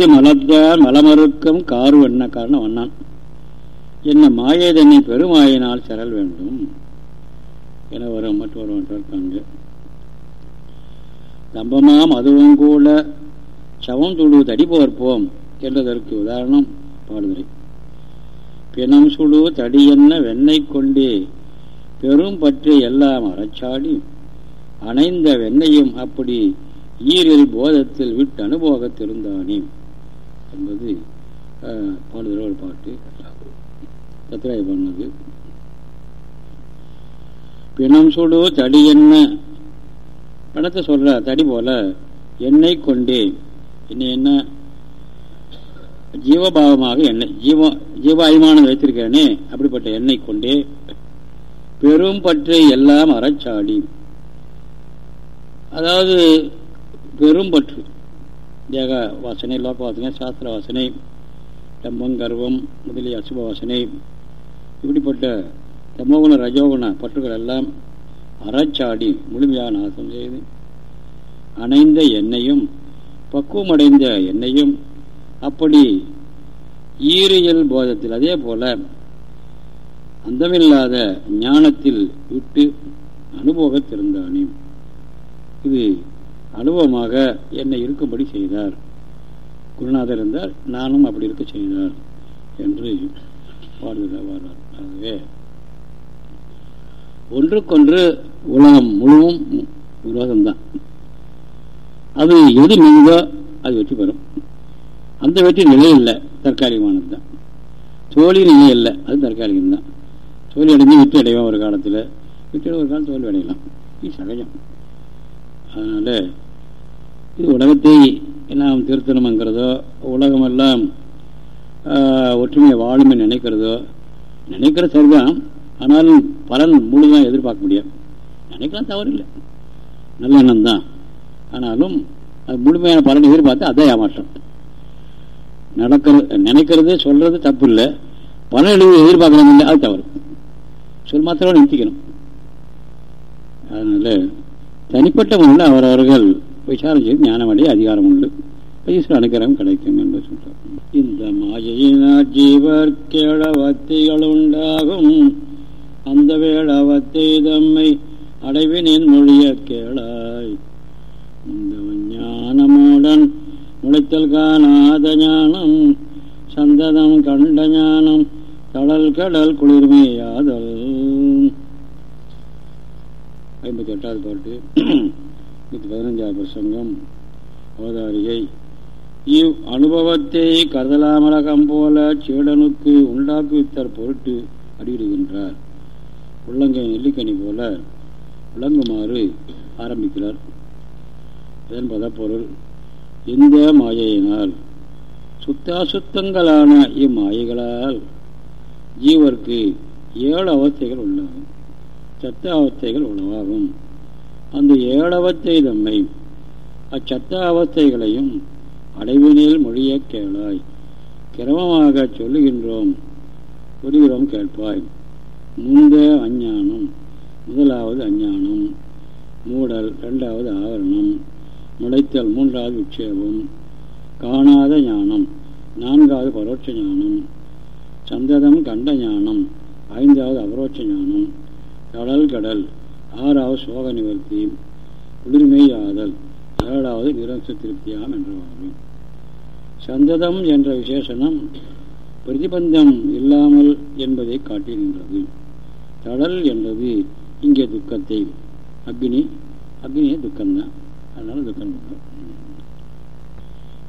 Maruti மலத்தான் மலமறுக்கும் car என்ன காரணம்? வண்ணான் என்ன மாயை தன்னை பெருமாயினால் செரல் வேண்டும் என வரும் மற்றொரு இருக்காங்க தம்பமாம் அதுவும் கூட சவம் துடு தடி போர்ப்போம் என்றதற்கு உதாரணம் பாடுதுரை. பிணம் சுடு தடி என்ன வெண்ணெய் கொண்டே பெரும் பற்றி எல்லாம் அறச்சாடி அணைந்த வெண்ணையும் அப்படி ஈரில் போதத்தில் விட்டு அனுபவத்திருந்தானே என்பது பாடுதல் ஒரு பாட்டு தத்ராய பண்ணது. பிணம் சுடு தடி என்ன? பணத்தை சொல்ற தடி போல எண்ணெய் கொண்டே. என்ன என்ன? ஜீவபாவமாக எண்ணெய் ஜீவ அபிமானம் வைத்திருக்கிறேனே அப்படிப்பட்ட எண்ணெய் கொண்டே. பெரும் பற்றை எல்லாம் அறச்சாடி. அதாவது பெரும் பற்று. தேக வாசனை லோக வாசனை சாஸ்திர வாசனை தம்பம் கர்வம் முதலிய அசுப வாசனை இப்படிப்பட்ட தமோகுண ரஜோகுண பற்றுகள் எல்லாம் அறச்சாடி முழுமையாக நாசம் செய்து அணைந்த எண்ணெயும் பக்குவமடைந்த எண்ணெயும் அப்படி ஈரியல் போதத்தில் அதே போல அந்தமில்லாத ஞானத்தில் விட்டு அனுபவத்திருந்தானே இது அனுபவமாக என்னை இருக்கும்படி செய்தார். குருநாதர் இருந்தார் நானும் அப்படி இருக்க செய்தார் என்று பாடுதல் வர்றார் ஆகவே ஒன்றுக்கொன்று உலகம் முழுவும் விரோதம்தான் அது எது நீங்கோ அது வெற்றி பெறும். அந்த வெற்றி நிலை இல்லை தற்காலிகமானது தான் தோழி நிலை இல்லை அது தற்காலிகம்தான். தோல்வி அடைஞ்சு விட்டு அடைவோம் ஒரு காலத்தில். விட்டு ஒரு காலம் தோல்வி அடையலாம். இது சகஜம். அதனால் இது உலகத்தை நாம் திருத்தணுங்கிறதோ உலகமெல்லாம் ஒற்றுமையை வாழுமே நினைக்கிறதோ நினைக்கிற சரிதான். ஆனாலும் பலன் முழுதான் எதிர்பார்க்க முடியாது. நினைக்கலாம் தவறு இல்லை நல்ல எண்ணம் தான். ஆனாலும் அது முழுமையான பலன் எதிர்பார்த்து அதான் ஏமாற்றம் நடக்கிறது நினைக்கிறது சொல்றது தப்பு இல்லை பலன் எழுதி எதிர்பார்க்கணும் இல்லை அது தவறு. சொல் மாத்திரம் நிறுத்திக்கணும் அதனால தனிப்பட்ட முறையில் அவரவர்கள் விசாரம் செய்து ஞானமடைய அதிகாரம் உண்டு ஈஸ்வர அனுகிரகம் கிடைக்கும் என்று சொல்றார். இந்த மாயையினால் ஜீவர் கேளவத்தைகள் உண்டாகும் அந்த வேளவத்தை தம்மை அடைவினின் மொழிய கேளாய். இந்த ஞானமுடன் முளைத்தல் காணாத ஞானம் சந்ததம் கண்ட ஞானம் கடல் கடல் குளிர்மையாதல். ஐம்பத்தி எட்டாவது பாட்டு. நூற்றி பதினஞ்சாவது பிரசங்கம். அவதாரிகை. இவ் அனுபவத்தை கருதலாமலகம் போல சீடனுக்கு உண்டாக்குவித்தார் பொருட்டு அடியிடுகின்றார். உள்ளங்கை நெல்லிக்கனி போல விளங்குமாறு ஆரம்பிக்கிறார். இதன் பதப்பொருள் இந்த மாயையினால் சுத்தாசுத்தங்களான இம்மாயைகளால் ஜீவர்க்கு ஏழு அவஸ்தைகள் உள்ளாகும் சத்த அவஸ்தைகள் உணவாகும். அந்த ஏழவத்தை தம்மை அச்சத்த அவஸ்தைகளையும் அடைவினில் மொழிய கேளாய். கிரமமாக சொல்லுகின்றோம். புரிகிறோம் கேட்பாய். முந்த அஞ்ஞானம். முதலாவது அஞ்ஞானம். மூடல் இரண்டாவது ஆவரணம். நுழைத்தல் மூன்றாவது விட்சேபம் காணாத ஞானம். நான்காவது பரோட்ச ஞானம். சந்ததம் கண்ட ஞானம். ஐந்தாவது அபரோட்ச ஞானம். கடல் கடல். ஆறாவது சோக நிவர்த்தி குளிர்மையாதல் ஏழாவது நிரம்ச திருப்தியாம் என்றவாகும் சந்ததம் என்ற விசேஷனம் பிரதிபந்தம் இல்லாமல் என்பதை காட்டுகின்றது. தடல் என்றது இங்கே துக்கத்தை அக்னி அக்னியே துக்கம்தான். அதனால துக்கம்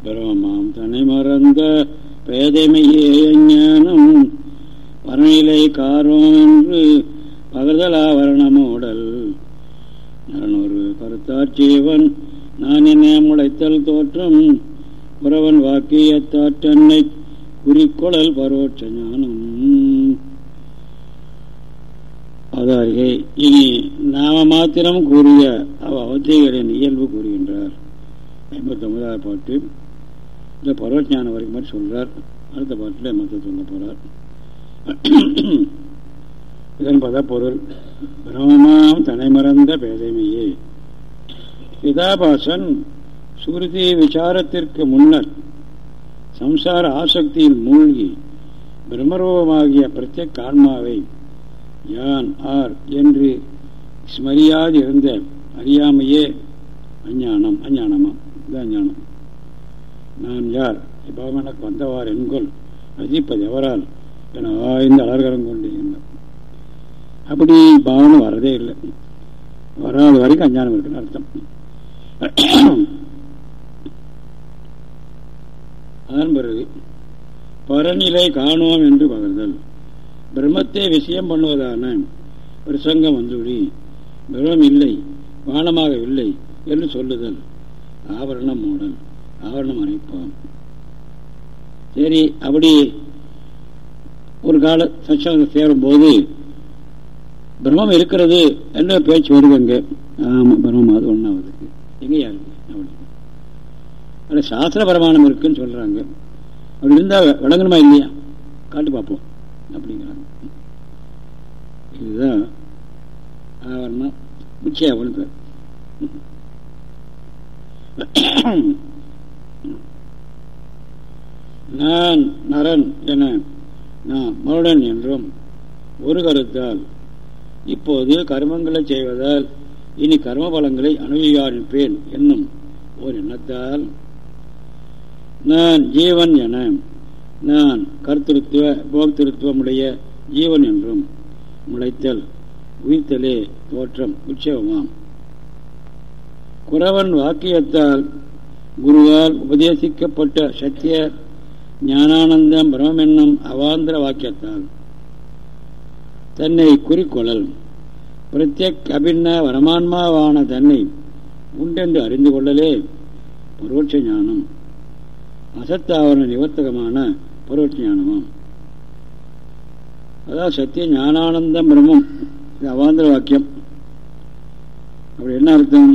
பிரமமாம் தன்னை மறந்த பேதைமையே ஞானம் பரநிலை காரோம் என்று பகர்தலாவரணமோடல் நரனொரு கருத்தாட்சியவன் நான் என்ன முளைத்தல் தோற்றம். புறவன் வாக்கியத்தாற்றன்னை குறிக்கொழல் பரோட்ச ஞானம். அவதாரிகை இனி நாம மாத்திரம் கூறிய அவ அவத்தைகளின் இயல்பு கூறுகின்றார். ஐம்பத்தி ஒன்பதாவது பாட்டு. இந்த பரோட்ஞானம் வரைக்கும் மாதிரி சொல்றார். அடுத்த பாட்டில் மற்ற சொல்ல போறார். இதன் பத பொருள் பிரமமாம் தனைமறந்த பேதைமையே. பிதாபாசன் சுருதி விசாரத்திற்கு முன்னர் சம்சார ஆசக்தியில் மூழ்கி பிரம்மரூபமாகிய பிரத்யக் ஆன்மாவை யான் ஆர் என்று ஸ்மரியாது இருந்த அறியாமையே அஞ்ஞானம் அஞ்ஞானமா? இது அஞ்ஞானம் நான் யார்? இப்பாவம் எனக்கு வந்தவார் என்கொள் ரசிப்பது எவரால்? என ஆய்ந்து அலர்கரம் கொண்டு அப்படி பாவனை வரதே இல்லை. வராத வரைக்கும் அஞ்ஞானம் இருக்குன்னு அர்த்தம். அதன் பிறகு பரநிலை காணோம் என்று பகர்தல். பிரம்மத்தை விஷயம் பண்ணுவதான பிரசங்கம் வந்துவிடி பிரம்மம் இல்லை வானமாக இல்லை என்று சொல்லுதல். ஆவரணம் மூடல் ஆவரணம் அணைப்பான். சரி அப்படி ஒரு கால சச்சங்கம் சேரும் போது பிரம்மம் இருக்கிறது என்ற பேச்சு வருவாங்க ஆமாம் பிரம்மம் அது ஒன்றாவது எங்கேயா இருக்கு? அப்படி. சாஸ்திர பிரமாணம் இருக்குன்னு சொல்கிறாங்க அப்படி இருந்தால் விளங்கணுமா இல்லையா? காட்டு பார்ப்போம். அப்படிங்கிறாங்க. இதுதான் ஆவரணம் நிச்சயம் பேர் நான் நரன் என நான் மருடன் என்றும் ஒரு கருத்தால் இப்போது கர்மங்களை செய்வதால் இனி கர்ம பலங்களை அனுபவியாரிப்பேன் என்னும் ஒரு எண்ணத்தால் நான் ஜீவன் என நான் கருத்திருத்துவ போக்திருத்துவமுடைய ஜீவன் என்றும் முளைத்தல் உயிர்த்தலே தோற்றம் உற்சவமாம். குறவன் வாக்கியத்தால் குருவால் உபதேசிக்கப்பட்ட சத்திய ஞானானந்தம் பிரமம் என்னும் அவாந்திர வாக்கியத்தால் தன்னை குறிக்கொள்ளல் பிரத்யக் அபின்ன வரமான்மாவான தன்னை உண்டென்று அறிந்து கொள்ளலே பரோட்ச ஞானம். அசத்தாவரண நிவர்த்தகமான பரோட்ச ஞானமாம். அதாவது சத்திய ஞானானந்தம் பிரம்மம். இது அவாந்திர வாக்கியம். அப்படி என்ன அர்த்தம்?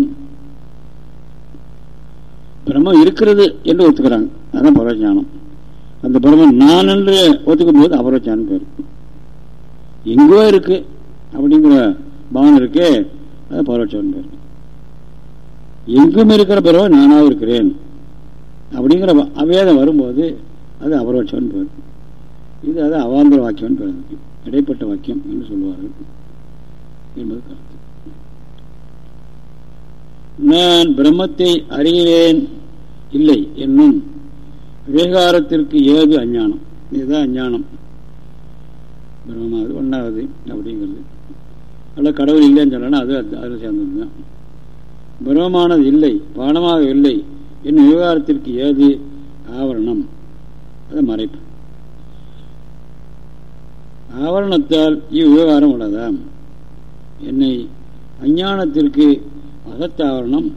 பிரம்மம் இருக்கிறது என்று ஒத்துக்கிறாங்க. அதான் பரவஞானம் அந்த பிரம்மன் நான் என்று ஒத்துக்கும் போது அபரவஞானம் பேர். எங்கோ இருக்கு. அப்படிங்கிற பாவனை இருக்கே. அது பரவச்சவன் பேர் எங்கும் இருக்கிற பிறகு நானாக இருக்கிறேன். அப்படிங்கிற அவேதம் வரும்போது அது அபரோட்சவன் பேர் இது அது அவாந்தர வாக்கியம்னு பேர் இடைப்பட்ட வாக்கியம் என்று சொல்லுவார்கள் என்பது கருத்து. நான் பிரம்மத்தை அறிகிறேன். இல்லை என்னும் விவகாரத்திற்கு ஏது அஞ்ஞானம்? இதுதான் அஞ்ஞானம். பிரம்மமானது ஒன்றாவது அப்படிங்கிறது. அல்ல கடவுள் இல்லைன்னு சொல்லணும் அது அதில் சேர்ந்தது தான் பிரம்மமானது இல்லை பானமாக இல்லை என்னும் விவகாரத்திற்கு ஏது ஆவரணம்? அது மறைப்பு. ஆவரணத்தால் இவ்விவகாரம் உள்ளதாம். என்னை அஞ்ஞானத்திற்கு அகத்தாவரணம்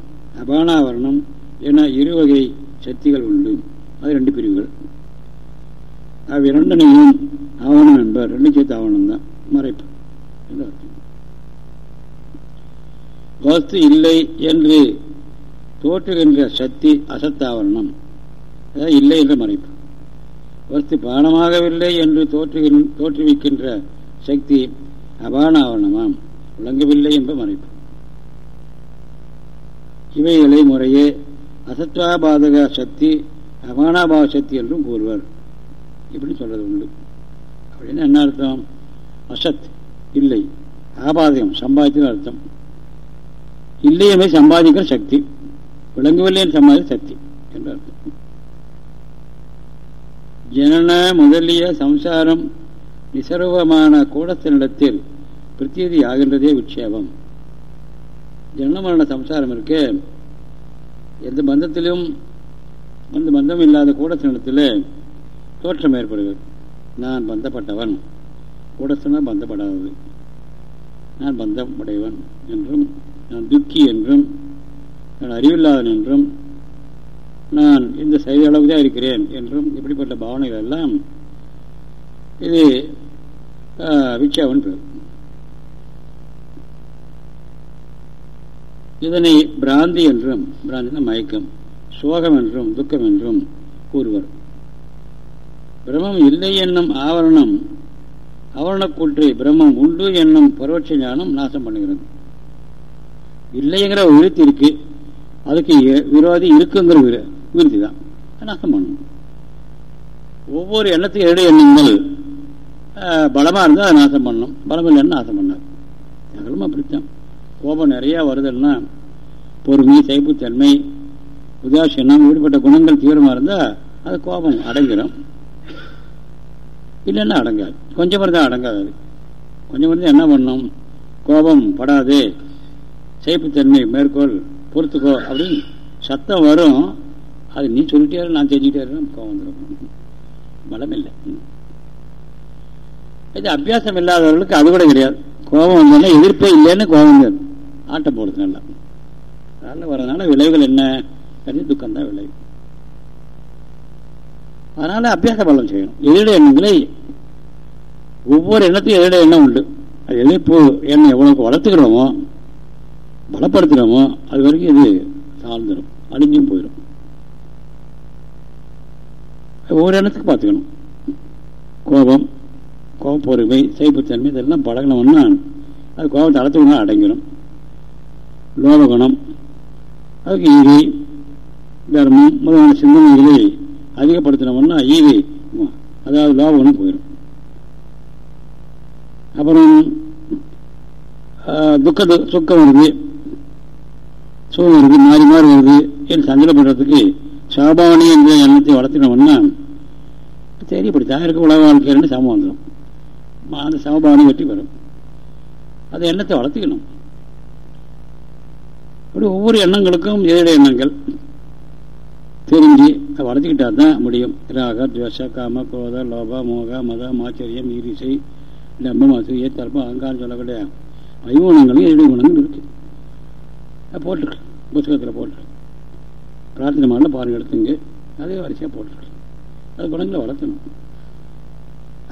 அபானாவரணம் என இருவகை சக்திகள் உண்டு. அது ரெண்டு பிரிவுகள். அவ்விரண்டனையும் ஆவணம் என்பர். ரெண்டு சேர்த்து ஆவணம் தான் மறைப்பு. வஸ்து இல்லை என்று தோற்றுகின்ற சக்தி அசத்தாவரணம். அதாவது இல்லை என்ற மறைப்பு. வஸ்து பானமாகவில்லை என்று தோற்றுகின்ற தோற்றுவிக்கின்ற சக்தி அபானாவரணமாம். விளங்கவில்லை என்ற மறைப்பு. இவைகளை முறையே அசத்வாபாதக சக்தி அபானாபாவ சக்தி என்றும் கூறுவர். இப்படி சொல்றது உண்டு அப்படின்னு என்ன அர்த்தம்? அசத் இல்லை. ஆபாதகம் சம்பாதிக்கிற அர்த்தம். இல்லையுமே சம்பாதிக்கிற சக்தி. விளங்கவில்லை சம்பாதிக்கிற சக்தி என்ற அர்த்தம். ஜனன முதலிய சம்சாரம் நிசர்வமான கூடத்தினிடத்தில் பிரத்தீதி ஆகின்றதே விட்சேபம் ஜனன மரண சம்சாரம் இருக்கு. எந்த பந்தத்திலும் அந்த பந்தம் இல்லாத கூடத்தினிடத்தில் தோற்றம் ஏற்படுகிறது. நான் பந்தப்பட்டவன். கூட சொன்னால் பந்தப்படாதது. நான் பந்தமுடையவன் என்றும் நான் துக்கி என்றும் நான் அறிவில்லாதன் என்றும் நான் இந்த செய்த அளவுக்கு தான் இருக்கிறேன் என்றும் இப்படிப்பட்ட பாவனைகள் எல்லாம் இது விச்சாவன் பெறும் இதனை பிராந்தி என்றும் பிராந்தின மயக்கம் சோகம் என்றும் துக்கம் என்றும் கூறுவர். பிரம்மம் இல்லை என்னும் ஆவரணம் ஆவரணக்கூற்றை பிரம்மம் உண்டு என்னும் பரோட்ச ஞானம் நாசம் பண்ணுகிறது. இல்லைங்கிற ஒரு விருத்தி இருக்கு அதுக்கு விரோதி இருக்குங்கிற விருத்தி தான். நாசம் பண்ணணும் ஒவ்வொரு எண்ணத்துக்கு இரண்டு எண்ணங்கள் பலமாக இருந்தால் அதை நாசம் பண்ணணும் பலம் இல்லைன்னு நாசம் பண்ணார் சகலமும் அப்படித்தான் கோபம் நிறையா வருதுன்னா பொறுமை சைப்புத்தன்மை உதாசீனம் விடுபட்ட குணங்கள் தீவிரமாக இருந்தால் அது கோபம் அடங்கிடும் இல்லைன்னா அடங்காது. கொஞ்சம் தான் அடங்காது. அது கொஞ்சம் இருந்தால் என்ன பண்ணும்? கோபம் படாது. சேப்புத்தன்மை மேற்கோள் பொறுத்துக்கோ அப்படின்னு சத்தம் வரும். அது நீ சொல்லிட்டே நான் செஞ்சுக்கிட்டே இருக்கேன் கோபம் வந்துடும் பலம் இல்லை இது அபியாசம் இல்லாதவர்களுக்கு அது கூட கிடையாது. கோபம் வந்தோன்னா எதிர்ப்பே இல்லைன்னு கோபம் ஆட்டம் போடுறது நல்லா. அதனால வரதுனால விளைவுகள் என்ன? துக்கம் தான் விளைவு. அதனால அபியாச பலம் செய்யணும். எதிர எண்ணங்களை ஒவ்வொரு எண்ணத்தையும் எதிர எண்ணம் உண்டு. அது எதிர்ப்பு எண்ணம் எவ்வளவுக்கு வளர்த்துக்கிறோமோ பலப்படுத்துகிறோமோ அது வரைக்கும் இது தாழ்ந்துடும் அழிஞ்சும் போயிடும் ஒவ்வொரு எண்ணத்துக்கு பார்த்துக்கணும். கோபம் கோப பொறுமை சைப்புத்தன்மை இதெல்லாம் பழகணும்னா அது கோபத்தை அளத்துக்கணும் அடங்கிடும் லோபகுணம் அதுக்கு ஈவி தர்மம் முதலான சிந்தனைகளை அதிகப்படுத்தினோம்னா ஈவி அதாவது லோபகுணம் போயிடும் அப்புறம் துக்க சுக்கம் வருது சுகம் வருது மாறி மாறி வருது என்று பண்ணுறதுக்கு சாபானி என்ற எண்ணத்தை வளர்த்தினோம்னா சரி இப்படி தான் இருக்க உலக வாழ்க்கைன்னு சமம் வந்துடும். அந்த சமபாவனை வெற்றி பெறும். அந்த எண்ணத்தை வளர்த்துக்கணும். அப்படி ஒவ்வொரு எண்ணங்களுக்கும் ஏழு எண்ணங்கள். தெரிஞ்சு அதை வளர்த்துக்கிட்டா தான் முடியும். ராக துவச காம குரோத லோப மோக மத மாச்சரியம் ஈரிசை லம்பம் அசூய தர்ப்பம் அகங்காரம் சொல்லக்கூடிய ஐகுணங்களும் ஏழு குணங்கள் இருக்கு. போட்டிருக்கு புத்தகத்தில் போட்டிருக்கு பிரார்த்தனை மாடல பாருங்க எடுத்துங்க. அதே வரிசையாக போட்டிருக்கு அது குணங்களை வளர்த்தணும்.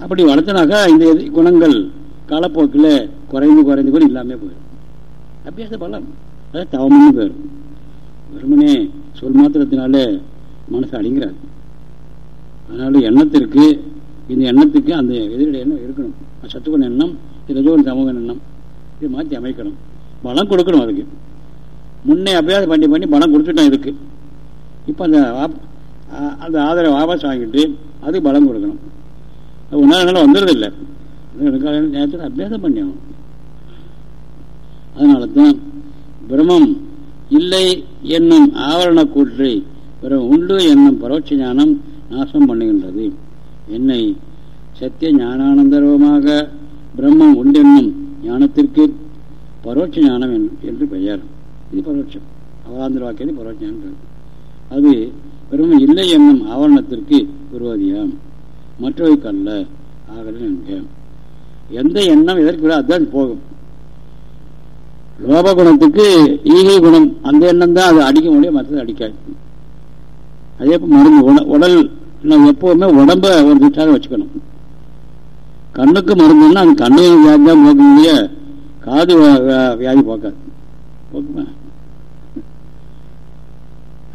அப்படி வளர்த்தனாக்கா இந்த குணங்கள் காலப்போக்கில் குறைந்து குறைந்து கூட இல்லாமல் போயிடும். அபியாச பலம் அதாவது தவமும் போயிடும் வெறுமனே சொல் மாத்திரத்தினால மனசு அடிங்கிறாது அதனால எண்ணத்திற்கு இந்த எண்ணத்துக்கு அந்த எதிரிட எண்ணம் இருக்கணும். சத்துக்குண எண்ணம் ரஜோன் சமூக எண்ணம் இது மாற்றி அமைக்கணும் பலம் கொடுக்கணும் அதுக்கு முன்னே அபியாசம் பண்ணி பண்ணி பலம் கொடுத்துட்டோம் இதுக்கு இப்போ அந்த அந்த ஆதரவை வாபஸ் வாங்கிட்டு அதுக்கு பலம் கொடுக்கணும் அது ஒன்றால் வந்துடுறதில்லை எடுக்காத நேரத்தில் அபியாசம் பண்ணி ஆகணும் அதனால தான் பிரமம் இல்லை என்னும் ஆவரண கூற்றை பிறகு உண்டு என்னும் பரோட்ச ஞானம் நாசம் பண்ணுகின்றது என்னை சத்திய ஞானானந்தரவமாக பிரம்மம் உண்டென்னும் ஞானத்திற்கு பரோட்ச ஞானம் என்று பெயர். இது பரோட்சம். அவராந்திர வாக்கியது பரோட்ச ஞானம் அது பிரம்மம் இல்லை என்னும் ஆவரணத்திற்கு விரோதியாம். மற்றவைக்கு அல்ல ஆகல என்க. எந்த எண்ணம் எதற்கு அதுதான் போகும். லோப குணத்துக்கு ஈகை குணம் அந்த எண்ணம் தான் அது அடிக்க முடியும் மற்றது அடிக்காது. அதே மருந்து உடல் நம்ம எப்பவுமே உடம்ப ஒரு திட்டாக வச்சுக்கணும். கண்ணுக்கு மருந்துன்னா அது கண்ணை வியாதி தான் போக்க முடிய காது வியாதி போக்காது. போக்குமா?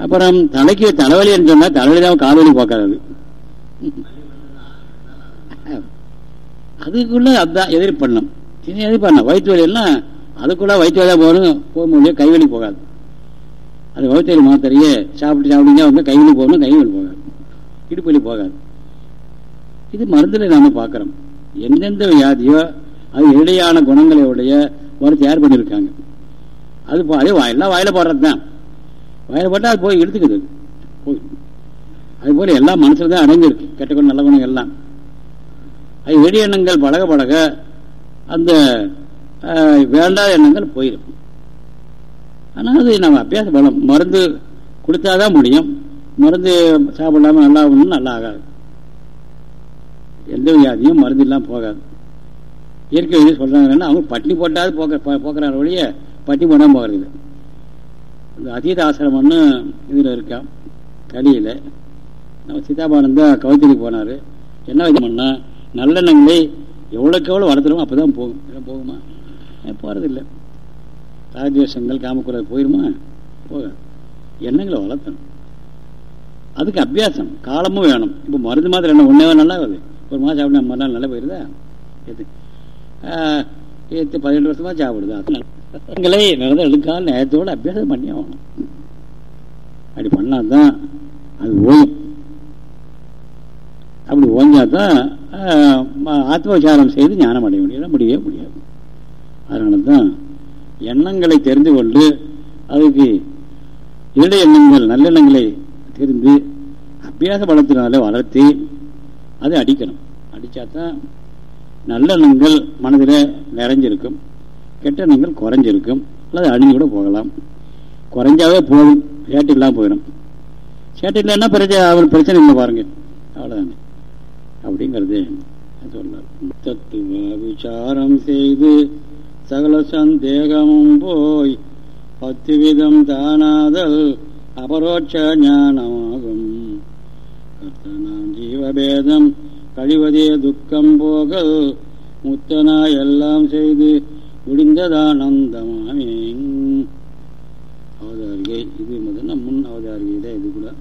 அப்புறம் தலைக்கு தலைவலி சொன்னா தலைவலி தான் காதலி போக்காது. அதுக்குள்ள அதுதான் எதிர் பண்ணணும் சின்ன எதிர் பண்ண வயிற்று வலியெல்லாம் அதுக்குள்ள வயிற்று வலியாக போகணும். போக முடியாது கைவலி போகாது. அது வயிற்று மாத்திரையே சாப்பிட்டு சாப்பிட்டீங்க வந்து கைவலி போகணும் கைவலி போகாது. இடுப்பு வலி போகாது. இது மருந்தில் நாம பார்க்குறோம். எந்தெந்த வியாதியோ அது இடையான குணங்களை உடைய ஒரு தயார் பண்ணியிருக்காங்க. அது அதே எல்லாம் வாயில போடுறது தான் வாயில போட்டால் அது போய் எடுத்துக்குது போய். அது போல எல்லாம் மனசுல தான் அடங்கியிருக்கு. கெட்ட குணம் நல்ல குணம் எல்லாம். அது வெடி எண்ணங்கள் பழக பழக அந்த வேண்டாத எண்ணங்கள் போயிடும். ஆனால் அது நம்ம அபியாச பலம். மருந்து கொடுத்தாதான் முடியும். மருந்து சாப்பிடாம நல்லா ஆகணும்னு நல்லா ஆகாது. எந்த வியாதியும் மருந்து இல்லாமல் போகாது. இயற்கை விதி சொல்கிறாங்கன்னா அவங்க பட்டினி போட்டாவது போக்க போக்குறாங்க ஒழிய பட்டி போடாமல் போகிறது இந்த அதீத ஆசிரமம்னு இதில் இருக்கா? கலியில். நம்ம சீதாபானந்தா கவுத்திரிக்கு போனார். என்ன இது நல்லெண்ணங்களை எவ்வளோக்கு எவ்வளோ வளர்த்துறோமோ அப்போ தான் போகும். இல்லை போகுமா? போகிறதில்லை ராஜேஷங்கள் காமக்குறை போயிருமா? போக எண்ணங்களை வளர்த்தணும். அதுக்கு அபியாசம். காலமும் வேணும். இப்போ மருந்து மாதிரி என்ன ஒன்றே நல்லா ஆகுது. ஒரு மாதம் சாப்பிட்டா மறுநாள் நல்லா போயிருந்தா எது? பதினெட்டு வருஷமா சாப்பிடுது? எங்களை நடந்த எடுக்காத நேரத்தோடு அபியாசம் பண்ணி ஆகணும். அப்படி பண்ணாதான் அது ஓயும். அப்படி ஓஞ்சாதான் ஆத்மவிசாரம் செய்து ஞானம் அடைய முடியாது முடியவே முடியாது. அதனால தான் எண்ணங்களை தெரிந்து கொண்டு அதுக்கு இரண்டு எண்ணங்கள் நல்லெண்ணங்களை தெரிந்து அபியாச பலத்தினால வளர்த்தி அதை அடிக்கணும். அடித்தா தான் நல்லெண்ணங்கள் மனதில் நிறைஞ்சிருக்கும். கெட்ட எண்ணங்கள் குறைஞ்சிருக்கும். அல்லது அழிஞ்சு கூட போகலாம். குறைஞ்சாவே போதும். சேட்டு இல்லாமல் போயிடும். சேட்டு இல்லைன்னா பிரச்சனை அவர் பிரச்சனை இல்லை பாருங்க. அவ்வளோதானே அப்படிங்கிறது சொன்னார் தத்துவ விசாரம் செய்து சகல சந்தேகமும் போய் பத்து விதம் தானாதல் அபரோட்ச ஞானமாகும். கர்த்தனாம் ஜீவபேதம் கழிவதே துக்கம் போகல். முத்தனா எல்லாம் செய்து முடிந்ததானந்தமாமே அவதாரிகை இது முதல்ல முன் அவதாரிகை தான் இது கூட.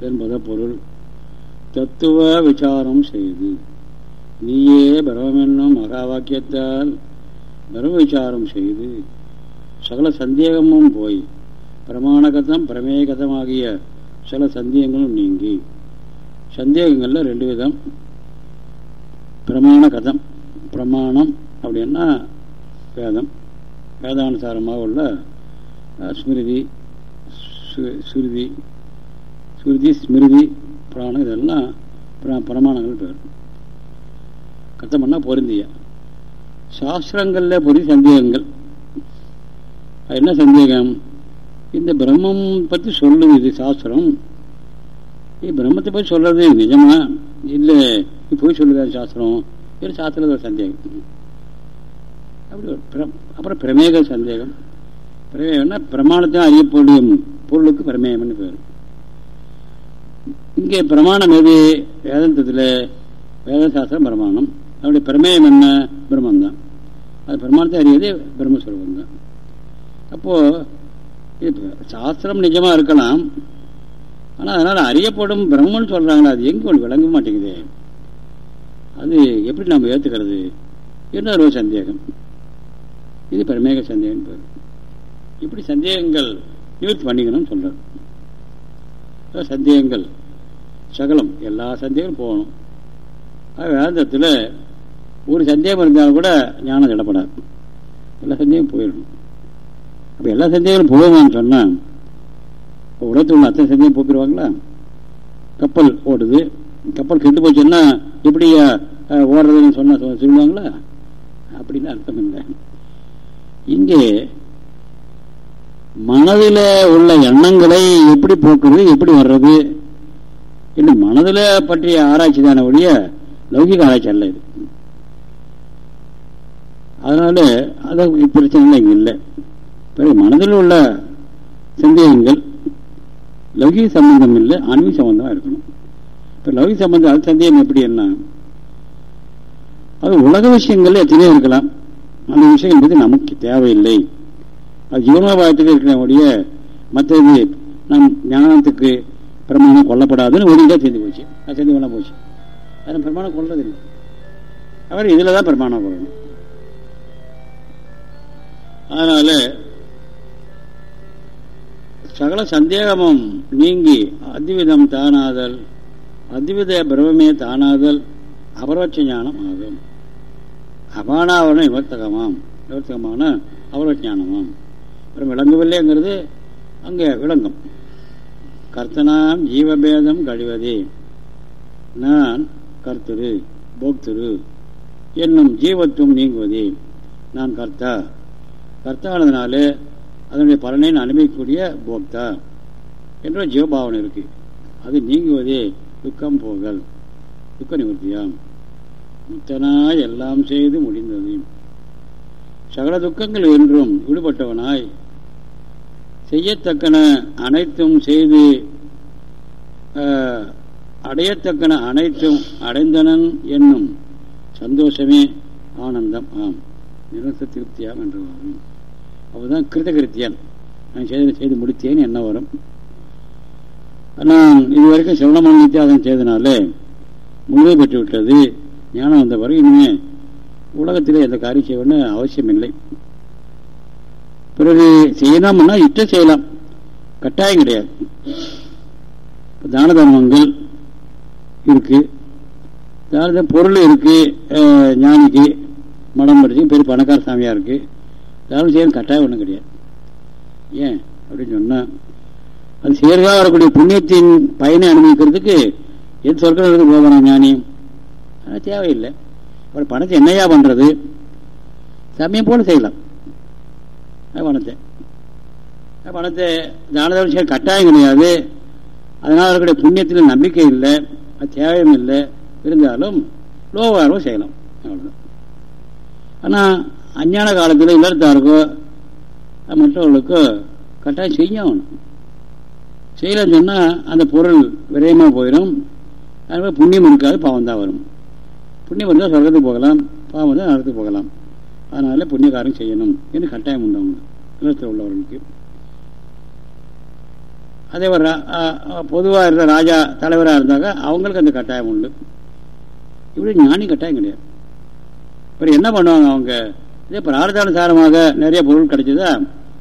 என்பத பொருள். தத்துவ விசாரம் செய்து. நீயே பிரமென்னும் மகா வாக்கியத்தால் பிரம விசாரம் செய்து. சகல சந்தேகமும் போய் பிரமாணகதம் பிரமேகதமாகிய சில சந்தேகங்களும் நீங்கி சந்தேகங்களில் ரெண்டு விதம். பிரமாண கதம் பிரமாணம் அப்படின்னா வேதம். வேதானுசாரமாக உள்ள ஸ்மிருதி சுருதி சுருதி ஸ்மிருதி புராணம் இதெல்லாம் பிரமாணங்கள் பேர். கத்தம்னா பொருந்திய. சாஸ்திரங்களில் பொருந்தி சந்தேகங்கள். என்ன சந்தேகம்? இந்த பிரம்மம் பற்றி சொல்லுது இது சாஸ்திரம். பிரம்மத்தை பற்றி சொல்றது நிஜமா? இல்லை போய் சொல்லுது சாஸ்திரம்? இது சாஸ்திரத்தில் ஒரு சந்தேகம். அப்படி ஒரு அப்புறம் பிரமேக சந்தேகம். பிரமேகம்னா பிரமாணத்தை அறியப்படும் பொருளுக்கு பிரமேயம்னு பேர். இங்கே பிரமாணம் எது? வேதாந்தத்தில் வேதசாஸ்திரம் பிரமாணம். அப்படி பிரமேயம் என்ன? பிரம்மந்தான் அது பிரமாணத்தை அறியது பிரம்மஸ்வரூபம் தான் அப்போது சாஸ்திரம் நிஜமாக இருக்கலாம். ஆனால் அதனால் அறியப்படும் பிரம்மன் சொல்கிறாங்களா அது எங்கே ஒன்று விளங்க மாட்டேங்குது? அது எப்படி நம்ம ஏற்றுக்கிறது இன்னொரு சந்தேகம்? இது பிரமேக சந்தேகம் பேர். இப்படி சந்தேகங்கள் நிவர்த்தி பண்ணிக்கணும்னு சொல்கிறார் சந்தேகங்கள் சகலம் எல்லா சந்தேகங்களும் போகணும். வேதத்தில் ஒரு சந்தேகம் இருந்தாலும் கூட ஞானம் இடப்படாது எல்லா சந்தேகம் போயிடணும். அப்போ எல்லா சந்தேகங்களும் போகுமான்னு சொன்னால் இப்போ உலகத்தில் உள்ள அத்தனை சந்தேகம் போக்கிடுவாங்களா? கப்பல் ஓடுது கப்பல் கெட்டு போச்சுன்னா எப்படியா ஓடுறதுன்னு சொன்னால் சொல்லுவாங்களா? அப்படின்னு அர்த்தம் இல்லை. இங்கே மனதில் உள்ள எண்ணங்களை எப்படி போக்குறது எப்படி வர்றது? இன்னும் மனதில் பற்றிய ஆராய்ச்சி தானே ஒழிய லௌகிக ஆராய்ச்சி அல்ல இது. அதனால அது பிரச்சனை இங்கே இல்லை. மனதில் உள்ள சந்தேகங்கள் லௌகிக சம்பந்தம் இல்லை ஆன்மீக சம்பந்தமாக இருக்கணும். இப்போ லௌகிக சம்பந்தம் அது சந்தேகம் எப்படி என்ன? அது உலக விஷயங்கள் எத்தனையோ இருக்கலாம். அந்த விஷயங்கள் பற்றி நமக்கு தேவையில்லை. அது ஜீவனோபாயத்துக்கு இருக்கிற மற்றது நம் ஞானத்துக்கு பிரமாணம் கொல்லப்படாதுன்னு ஒழுங்காக தெரிஞ்சு போச்சு. அது தெரிஞ்சு கொள்ள போச்சு. அது பிரமாணம் கொள்ளதில்லை அவர் இதில் தான் பிரமாணம் கொள்ளணும். அதனால சகல சந்தேகமும் நீங்கி அத்விதம் தானாதல் அத்வித பிரமே தானாதல் அபரோட்ச ஞானம் ஆகும் அபானாவரணம் விவர்த்தகமாம் விவர்த்தகமான அபரோட்ச அப்புறம் விளங்கவில்லைங்கிறது அங்கே விளங்கும். கர்த்தனாம் ஜீவபேதம் கழிவதே. நான் கர்த்தரு போக்தரு என்னும் ஜீவத்துவம் நீங்குவதே. நான் கர்த்தா. கர்த்தானதுனாலே அதனுடைய பலனை அனுபவிக்கக்கூடிய போக்தா என்ற ஜீவபாவனை இருக்கு. அது நீங்குவதே துக்கம் போகல். துக்க நிவர்த்தியாம். முத்தனாய் எல்லாம் செய்து முடிந்தது. சகல துக்கங்கள் என்றும் விடுபட்டவனாய் செய்யத்தக்கன அனைத்தும் செய்து அடையத்தக்கன அனைத்தும் அடைந்தனன் என்னும் சந்தோஷமே ஆனந்தம். ஆம். நிரச திருப்தியாம் என்று அப்போதான் கிருதகிருத்தியன். நான் செய்த செய்து முடித்தேன் என்ன வரும்? நான் இதுவரைக்கும் சிரவணமான நித்தியாசனம் செய்தனாலே முழுமை பெற்று விட்டது ஞானம் வந்த பிறகு இனிமே உலகத்திலே எந்த காரியம் செய்யணும்னு அவசியம் இல்லை பிறகு செய்யலாம்னா இஷ்டம் செய்யலாம். கட்டாயம் கிடையாது. தான தர்மங்கள் இருக்கு. தான பொருள் இருக்கு ஞானிக்கு மடம் படிச்சு பெரிய பணக்கார சாமியாக இருக்கு தானம் செய்யணும் கட்டாயம் ஒன்றும் கிடையாது. ஏன்? அப்படின்னு சொன்னால் அது சேர்வா வரக்கூடிய புண்ணியத்தின் பயனை அனுபவிக்கிறதுக்கு எது சொர்க்கம் போகணும் ஞானியும் அது தேவையில்லை. அப்புறம் பணத்தை என்னையா பண்ணுறது சமயம் போல செய்யலாம். பணத்தை. பணத்தை தானதம் செய்ய கட்டாயம் கிடையாது. அதனால் அவர்களுடைய புண்ணியத்தில் நம்பிக்கை இல்லை. அது தேவையும் இல்லை. இருந்தாலும் லோகாரம் செய்யலாம். அவ்வளோதான் ஆனால் அஞ்ஞான காலத்தில் இல்லத்தாருக்கோ மற்றவர்களுக்கோ கட்டாயம் செய்யணும் செய்யலன்னு சொன்னால் அந்த பொருள் விரயமாக போயிடும். அதுமாதிரி புண்ணியம் இருக்காது பாவம் தான் வரும். புண்ணியம் இருந்தால் சொர்க்கத்துக்கு போகலாம் பாவம் தான் நரத்துக்கு போகலாம். அதனால புண்ணியகாரம் செய்யணும் என்று கட்டாயம் உண்டு அவங்க இல்லத்தில் உள்ளவர்களுக்கு. அதே ஒரு பொதுவாக இருந்த ராஜா தலைவராக இருந்தாங்க அவங்களுக்கு அந்த கட்டாயம் உண்டு. இப்படி ஞானி கட்டாயம் கிடையாது. அப்புறம் என்ன பண்ணுவாங்க அவங்க? இதே பிரார்த்தானுசாரமாக நிறைய பொருள் கிடைச்சதா?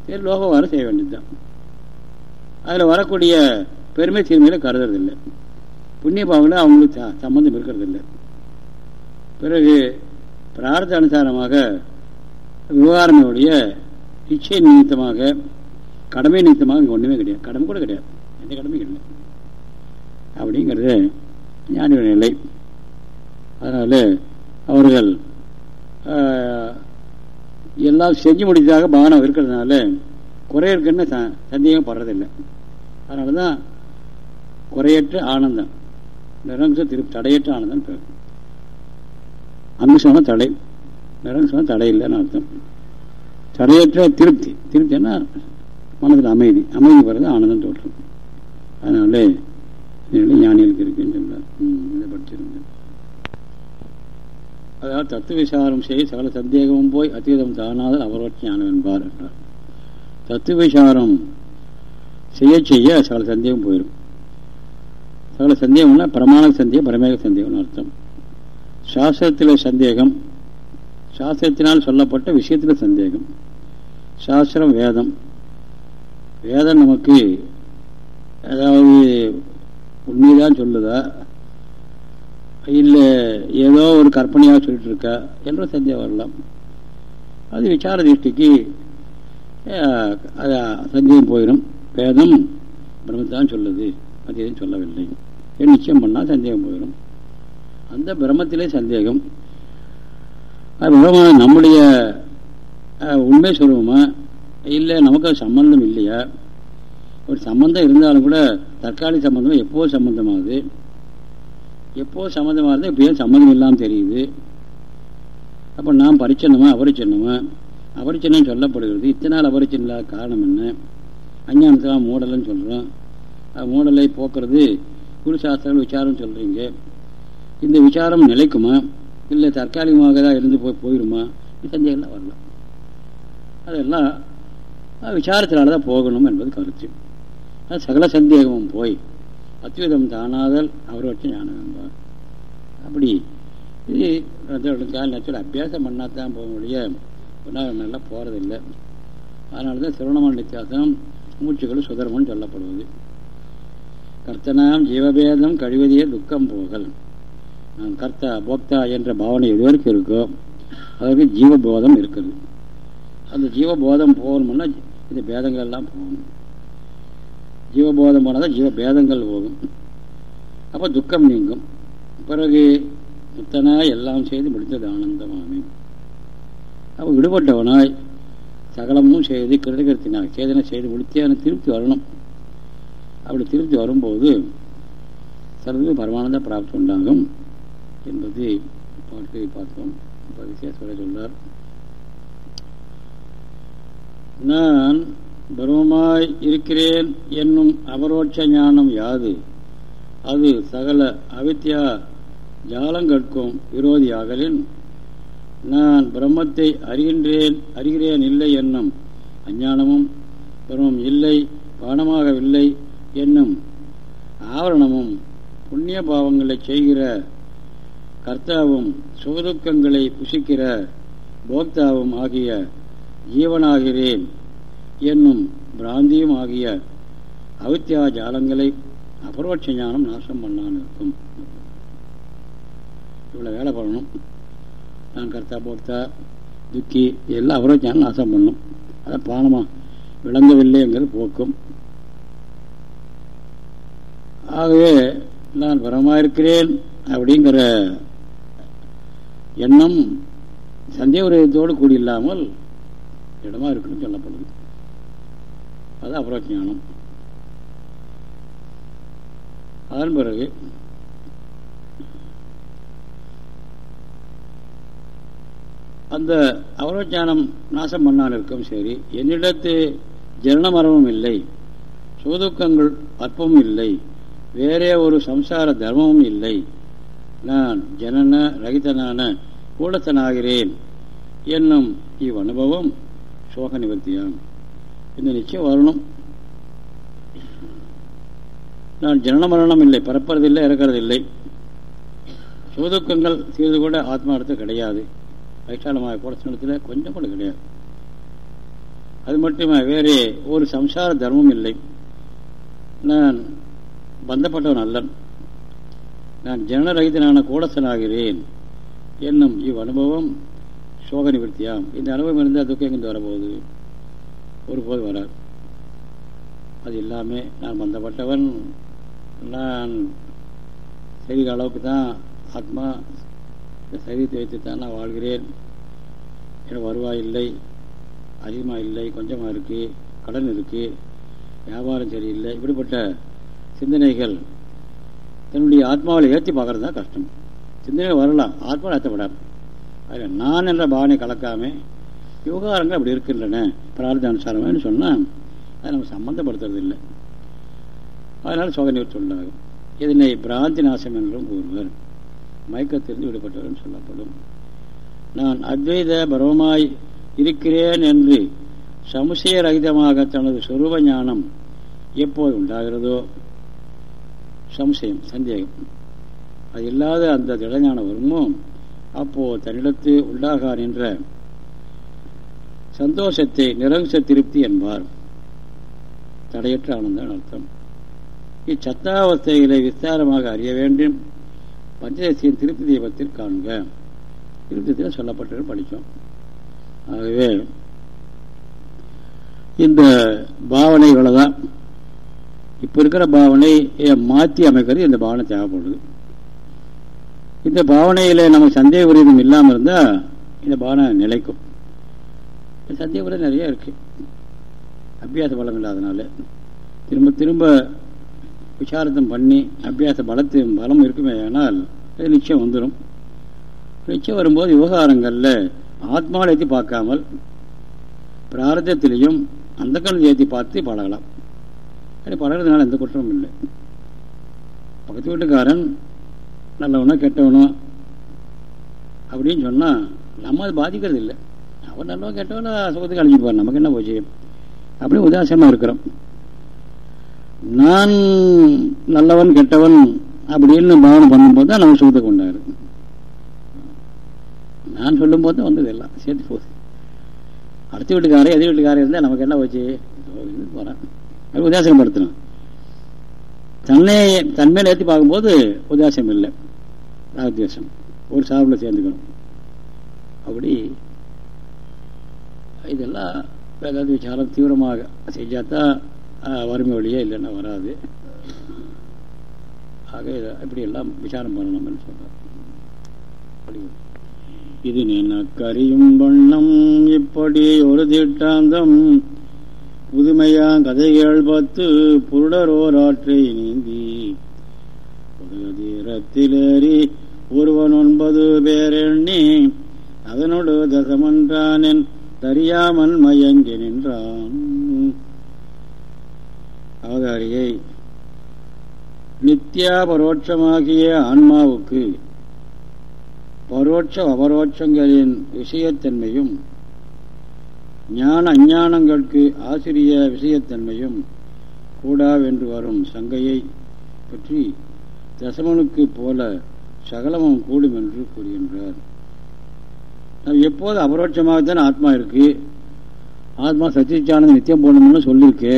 சரி லோகவாரம் செய்ய வேண்டியதுதான். அதில் வரக்கூடிய பெருமை தீர்மையில கருதுறதில்லை. புண்ணிய பாவங்கள அவங்களுக்கு சம்மந்தம் இருக்கிறதில்லை. பிறகு பிரார்த்த அனுசாரமாக விவகாரங்களுடைய இச்சை நிமித்தமாக கடமை நிமித்தமாக இங்கே ஒன்றுமே கிடையாது. கடமை கூட கிடையாது. எந்த கடமையும் இல்லை. அப்படிங்கிறது ஞானியோட நிலை. அதனால் அவர்கள் எல்லாம் செஞ்சு முடித்ததாக பானம் இருக்கிறதுனால குறை இருக்குன்னு சந்தேகம் படுறதில்லை. அதனால தான் குறையற்ற ஆனந்தம் நிரம்ச திருப்தி தடையற்ற ஆனந்தம் பேர். அங்கு தடை நிரங்கு தடை இல்லைன்னு அர்த்தம். தடையற்ற திருப்தி திருப்தின்னா மனதில் அமைதி அமைதி பிறகு ஆனந்தம் தோற்றம். அதனால ஞானிகளுக்கு இருக்குன்னு சொன்னார். இதை படிச்சிருந்தேன். அதாவது தத்துவ விசாரம் செய்ய சகல சந்தேகமும் போய் அத்தீதம் தானாதல் அவரோட ஞானம் என்பார் என்றார். தத்துவ விசாரம் செய்ய செய்ய சகல சந்தேகம் போயிடும் சகல சந்தேகம்னா பிரமாண சந்தேகம் பரமேக சந்தேகம்னு அர்த்தம். சாஸ்திரத்தில் சந்தேகம் சாஸ்திரத்தினால் சொல்லப்பட்ட விஷயத்தில் சந்தேகம். சாஸ்திரம் வேதம். வேதம் நமக்கு அதாவது உண்மைதான் சொல்லுதா? இல்லை ஏதோ ஒரு கற்பனையாக சொல்லிட்டு இருக்கா என்ற சந்தேகம் வரலாம். அது விசார திருஷ்டிக்கு சந்தேகம் போயிடும் வேதம் பிரம்மத்தான் சொல்லுது. அது எதுவும் சொல்லவில்லை. நிச்சயம் பண்ணால் சந்தேகம் போயிடும் அந்த பிரம்மத்திலே சந்தேகம். பிரம்ம நம்முடைய உண்மை சொல்லுவோமா இல்லை நமக்கு சம்பந்தம் இல்லையா? ஒரு சம்பந்தம் இருந்தாலும் கூட தற்காலிக சம்பந்தம்? எப்போது சம்பந்தமாகுது? எப்போ சம்மந்தமாக இப்போ ஏன் சம்மந்தம் இல்லாமல் தெரியுது? அப்போ நாம் பரிச்சனமா அபரிச்சனமா அபரிச்சனம் சொல்லப்படுகிறது. இத்தனை நாள் அபரிச்சனம் இல்லாத காரணம் என்ன? அஞ்ஞானத்தில் மூடலன்னு சொல்கிறோம் மூடலை போக்குறது குரு சாஸ்திரங்கள் விசாரம் சொல்கிறீங்க இந்த விசாரம் நிலைக்குமா? இல்லை தற்காலிகமாக தான் இருந்து போய் போயிடுமா சந்தேகம்லாம் வரலாம் அதெல்லாம் விசாரத்தினால தான் போகணும் என்பது கருத்து. அது சகல சந்தேகமும் போய் அத்யுதம் தானாதல் அவர் ஞானம் என்பார். அப்படி இது கால் நேரத்தில் அபியாசம் பண்ணால் தான் போக முடிய நல்லா போகிறதில்லை அதனால தான் சிரவணமான வித்தியாசம் மூச்சுகள் சுதர்மன் சொல்லப்படுவது. கர்த்தனாம் ஜீவபேதம் கழிவதையே துக்கம் போகல். நான் கர்த்தா போக்தா என்ற பாவனை எதுவரைக்கும் இருக்கோ அதற்கு ஜீவபோதம் இருக்குது. அந்த ஜீவபோதம் போகணும்னா இந்த பேதங்கள் எல்லாம் போகணும். ஜீவபோதம் போனால் ஜீவ பேதங்கள் போகும். அப்போ துக்கம் நீங்கும். பிறகு முத்தனாய் எல்லாம் செய்து முடித்தது ஆனந்தமாமே. அப்போ விடுபட்டவனாய் சகலமும் செய்து கிருதகத்தினாய் சேதனை செய்து முடித்தியான திருப்தி வரணும். அப்படி திருப்தி வரும்போது சிலருக்கு பரமானந்த பிராப்தி உண்டாகும் என்பது பாட்டு பார்த்தோம். விசேஷ சொல்றார். நான் பிரமமாய் இருக்கிறேன் என்னும் அபரோட்ச ஞானம் யாது? அது சகல அவித்யா ஜாலங்கற்கும் விரோதியாகலின். நான் பிரம்மத்தை அறிகின்றேன் அறிகிறேன் இல்லை என்னும் அஞ்ஞானமும் பிரம்மம் இல்லை பானமாகவில்லை என்னும் ஆவரணமும் புண்ணிய பாவங்களை செய்கிற கர்த்தாவும் சுகதுக்கங்களை புசிக்கிற போக்தாவும் ஆகிய ஜீவனாகிறேன். என்னும் பிராந்தியும் ஆகிய அவித்யா ஜாலங்களை அபரோட்ச ஞானம் நாசம் பண்ணான்னு இருக்கும். இவ்வளோ வேலை பண்ணணும். நான் கர்த்தா போக்தா துக்கி எல்லாம் அபரோட்ச ஞானம் நாசம் பண்ணும். அதை பானமாக விளங்கவில்லைங்கிறது போக்கும். ஆகவே நான் வரமாயிருக்கிறேன் அப்படிங்கிற எண்ணம் சந்தேகத்தோடு கூடி இல்லாமல் இடமா இருக்குன்னு சொல்லப்படுது. அது அபரோஜானம் அதன் பிறகு அந்த அவரோஜானம் நாசம் பண்ணால் இருக்கும் சரி என்னிடத்து ஜனன மரமும் இல்லை சுதுக்கங்கள் அற்பமும் இல்லை வேறே ஒரு சம்சார தர்மமும் இல்லை நான் ஜனன ரகிதனான கூடத்தனாகிறேன் என்னும் இவ் அனுபவம் சோக நிவர்த்தியாம் இந்த நிச்சயம் வரணும். நான் ஜனன மரணம் இல்லை பரப்புறதில்லை இறக்கிறதில்லை. சுதுக்கங்கள் செய்து கூட ஆத்மார்த்தம் கிடையாது. வைஷ்டாலமாக கூடத்தனத்தில் கொஞ்சம் கூட கிடையாது. அது மட்டுமே வேறே ஒரு சம்சார தர்மம் இல்லை. நான் பந்தப்பட்டவன் அல்லன். நான் ஜனரகிதனான கூடசனாகிறேன் என்னும் இவ் அனுபவம் சோக நிவர்த்தியாம். இந்த அனுபவம் இருந்தால் துக்கம் எங்கிருந்து வரப்போகுது? ஒரு போது வராது அது எல்லாமே நான் பந்தப்பட்டவன். நான் செய்கிற அளவுக்கு தான் ஆத்மா இந்த சரீரத்தை வைத்து தான் நான் வாழ்கிறேன். எனக்கு வருவாய் இல்லை அதிகமாக இல்லை கொஞ்சமாக இருக்குது கடன் இருக்குது வியாபாரம் சரியில்லை இப்படிப்பட்ட சிந்தனைகள் தன்னுடைய ஆத்மாவில் ஏற்றி பார்க்கறது தான் கஷ்டம். சிந்தனைகள் வரலாம் ஆத்மாவில் ஏற்றப்படாது. அதில் நான் என்ற பாவனை கலக்காமல் விவகாரங்கள் அப்படி இருக்கின்றன. பிரார்த்தானுசாரம்னு சொன்னால் அதை நம்ம சம்மந்தப்படுத்துறது இல்லை அதனால் சோக சொல்லாகும் இதனை பிராந்தி நாசம் என்றும் கூறுவர். மயக்கத்திலிருந்து விடுபட்டவர் சொல்லப்படும். நான் அத்வைத பரவமாய் இருக்கிறேன் என்று சமுசய ரகிதமாக தனது சொரூப ஞானம் எப்போது உண்டாகிறதோ? சம்சயம் சந்தேகம். அது இல்லாத அந்த திடஞானம் வருமோ அப்போது தன்னிடத்து உண்டாகார் என்ற சந்தோஷத்தை நிரம்ச திருப்தி என்பார். தடையற்ற ஆனந்தான் அர்த்தம். இச்சத்தாவஸ்தைகளை விஸ்தாரமாக அறிய வேண்டும். பஞ்சதேசியின் திருப்தி தீபத்தில் காண்க. திருப்தியில் சொல்லப்பட்டு படித்தோம். ஆகவே இந்த பாவனைகளை தான் இப்போ இருக்கிற பாவனை மாற்றி அமைக்கிறது இந்த பாவனை தேவைப்படுது. இந்த பாவனையில் நமக்கு சந்தேக விரதம் இல்லாமல் இருந்தால் இந்த பாவனை நிலைக்கும். சந்தேக நிறைய இருக்கு. அபியாச பலம் இல்லாதனால. திரும்ப திரும்ப விசாரத்தம் பண்ணி அபியாச பலத்து பலம் இருக்குமே ஆனால் அது நிச்சயம் வந்துடும் நிச்சயம் வரும்போது விவகாரங்களில் ஆத்மாவில் ஏற்றி பார்க்காமல் பிராரதத்திலையும் அந்த கணத்தை ஏற்றி பார்த்து பழகலாம். அப்படி பழகிறதுனால எந்த குற்றமும் இல்லை. பக்கத்து வீட்டுக்காரன் நல்லவனோ கெட்டவனோ அப்படின்னு சொன்னால் நம்ம அது பாதிக்கிறது இல்லை ஒரு நல்லவன் கெட்டவனோ சுகத்துக்கு அழிஞ்சிருப்பார் நமக்கு என்ன போச்சு? அப்படி உதாசீனமாக இருக்கிறோம். நான் நல்லவன் கெட்டவன் அப்படின்னு பாவனை பண்ணும்போது தான் நம்ம சுகத்துக்கு உண்டாரு நான் சொல்லும் போது வந்தது எல்லாம். சேர்த்து போகுது. அடுத்த வீட்டுக்காரே எதிர் வீட்டுக்காரே இருந்தால் நமக்கு என்ன போச்சு? போகிறேன் அது உதாசனப்படுத்தணும். தன்னை தன்மையில் ஏற்றி பார்க்கும்போது உதாசம் இல்லை. ராகத்வேஷம். ஒரு சார்பில் சேர்ந்துக்கணும். அப்படி இதெல்லாம் வேதாந்த விசாரம் தீவிரமாக செஞ்சாதான் வறுமை வழியே இல்லைன்னா வராது. ஆக இப்படி எல்லாம் விசாரம் பண்ணணும்னு சொல்றார். இது நினக்கறியும் வண்ணம் இப்படி ஒரு திட்டாந்தம். புதுமையா கதைகள் பத்து புருடரோராற்றை நீந்தி புதுகதீரத்திலேறி ஒருவன் ஒன்பது பேரெண்ணி அதனோடு தசமன்றானென் தரியாமன் மயங்கி நின்றான். அவதாரியை நித்யா பரோட்சமாகிய ஆன்மாவுக்கு பரோட்ச அபரோட்சங்களின் விஷயத்தன்மையும் ஞான அஞ்ஞானங்களுக்கு ஆசிரிய விஷயத்தன்மையும் கூடாவென்று வரும் சங்கையை பற்றி தசமனுக்கு போல சகலமும் கூடும் என்று கூறுகின்றார். நாம் எப்போது அபரோட்சமாகத்தான் ஆத்மா இருக்கு? ஆத்மா சச்சிச்சானந்த நித்தியம் போடணும்னு சொல்லியிருக்கு.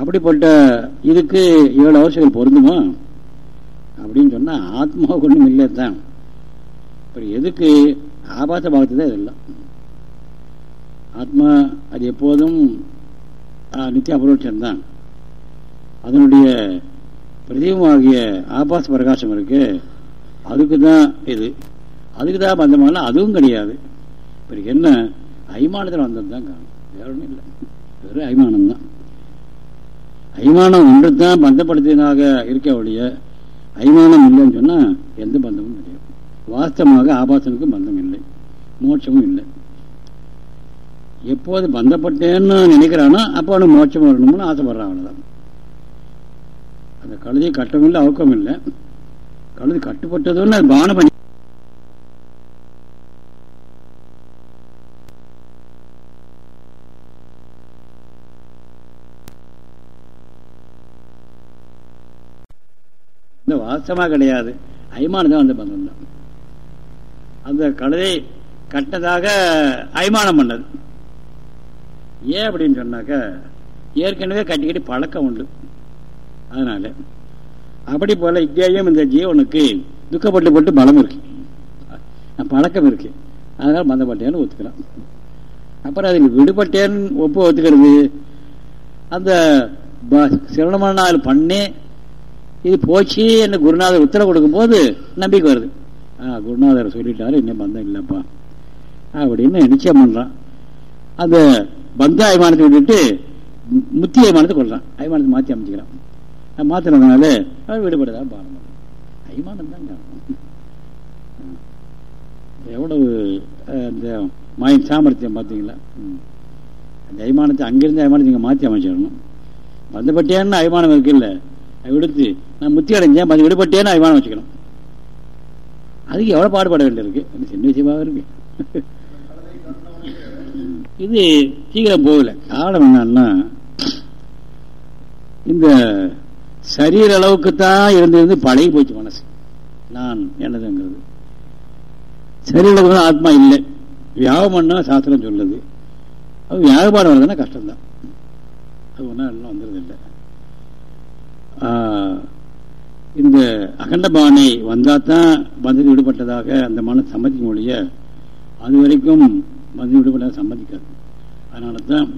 அப்படிப்பட்ட இதுக்கு ஏழு அவசியங்கள் பொருந்துமா? அப்படின்னு சொன்னா ஆத்மா ஒன்றும் இல்லை தான் அப்புறம் எதுக்கு? ஆபாச பாகத்து தான் இதெல்லாம். ஆத்மா அது எப்போதும் நித்திய அபரோட்சம்தான். அதனுடைய பிரதீபமாகிய ஆபாச பிரகாசம் இருக்கு. அதுக்கு தான் இது. அதுக்கு தான் பந்தமான அதுவும் கிடையாது. இப்போ என்ன அய்மானத்தில் வந்தது தான் காணும் வேற ஒன்றும் இல்லை. வெறும் அய்மானம் தான். அய்மானம் ஒன்று தான் பந்தப்படுத்தினாக இருக்க ஒழிய அய்மானம் இல்லைன்னு சொன்னால் எந்த பந்தமும் கிடையாது. வாஸ்தவமாக ஆபாசனுக்கும் பந்தம் இல்லை. மோட்சமும் இல்லை. எப்போது பந்தப்பட்டேன்னு நினைக்கிறானோ அப்போ அவனுக்கு மோட்சம் வரணும்னு ஆசைப்படுறான் அவ்வளோதான் அந்த கழுதி கட்டவும் இல்லை அவுக்கம் இல்லை. கழுது கட்டுப்பட்டதுன்னு அது பானம் பண்ணி இந்த வாசமாக கிடையாது. அய்மானதான் அந்த பந்தம் தான். அந்த கழுதை கட்டதாக அய்மானம் பண்ணது. ஏன் அப்படின்னு சொன்னாக்க ஏற்கனவே கட்டிக்கிட்டு பழக்கம் உண்டு. அதனால அப்படி போல இங்கேயும் இந்த ஜீவனுக்கு துக்கப்பட்டு போட்டு பலம் இருக்கு. பழக்கம் இருக்கு. அதனால பந்தப்பட்டேன்னு ஒத்துக்கலாம். அப்புறம் அதில் விடுபட்டேன்னு ஒப்பு ஒத்துக்கிறது. அந்த சிரவணமான நாள் பண்ணி இது போச்சு என்ன குருநாதர் உத்தரவு கொடுக்கும்போது நம்பிக்கை வருது. ஆ குருநாதர் சொல்லிட்டாரு இன்னும் பந்தம் இல்லைப்பா. அப்படின்னு நிச்சயம் பண்ணுறான் அந்த பந்த அபிமானத்தை விட்டுட்டு முத்தி அபிமானத்தை கொள்றான் அய்மானத்தை மாற்றி அமைச்சுக்கிறான். மாத்தினதுனால விடுபடுதான் பாடம் அய்மானம் தான் காரணம். எவ்வளவு இந்த மாயின் சாமர்த்தியம் பார்த்தீங்களா? அந்த அபிமானத்தை அங்கிருந்து அபிமானத்தை நீங்கள் மாற்றி அமைச்சிடணும். பந்தப்பட்டேன்னு அய்மானம் இருக்குல்ல. விடுத்து நான் முத்தி அடைஞ்சேன் அது விடுபட்டேன்னு அய்மானம் வச்சுக்கணும். அதுக்கு எவ்வளோ பாடுபட வேண்டியிருக்கு? சின்ன விஷயமாக இருக்கு. இது சீக்கிரம் போகல. காரணம் என்னன்னா இந்த சரீர அளவுக்கு தான் இருந்திருந்து பழகி போச்சு மனசு. நான் என்னதுங்கிறது. சரீர அளவுக்கு தான் ஆத்மா இல்லை. வியாபம்னா சாஸ்திரம் சொல்லுது. அது வியாபாரம் வருதுன்னா கஷ்டம்தான். அது ஒன்றா எல்லாம் வந்துடுது இல்லை. இந்த அகண்டபானை வந்தால் தான் பந்தத்தில் விடுபட்டதாக அந்த மன சம்மதிக்கும் ஒழிய அது வரைக்கும் பந்தத்தில் விடுபட்டதாக சம்மதிக்காது. அதனால தான்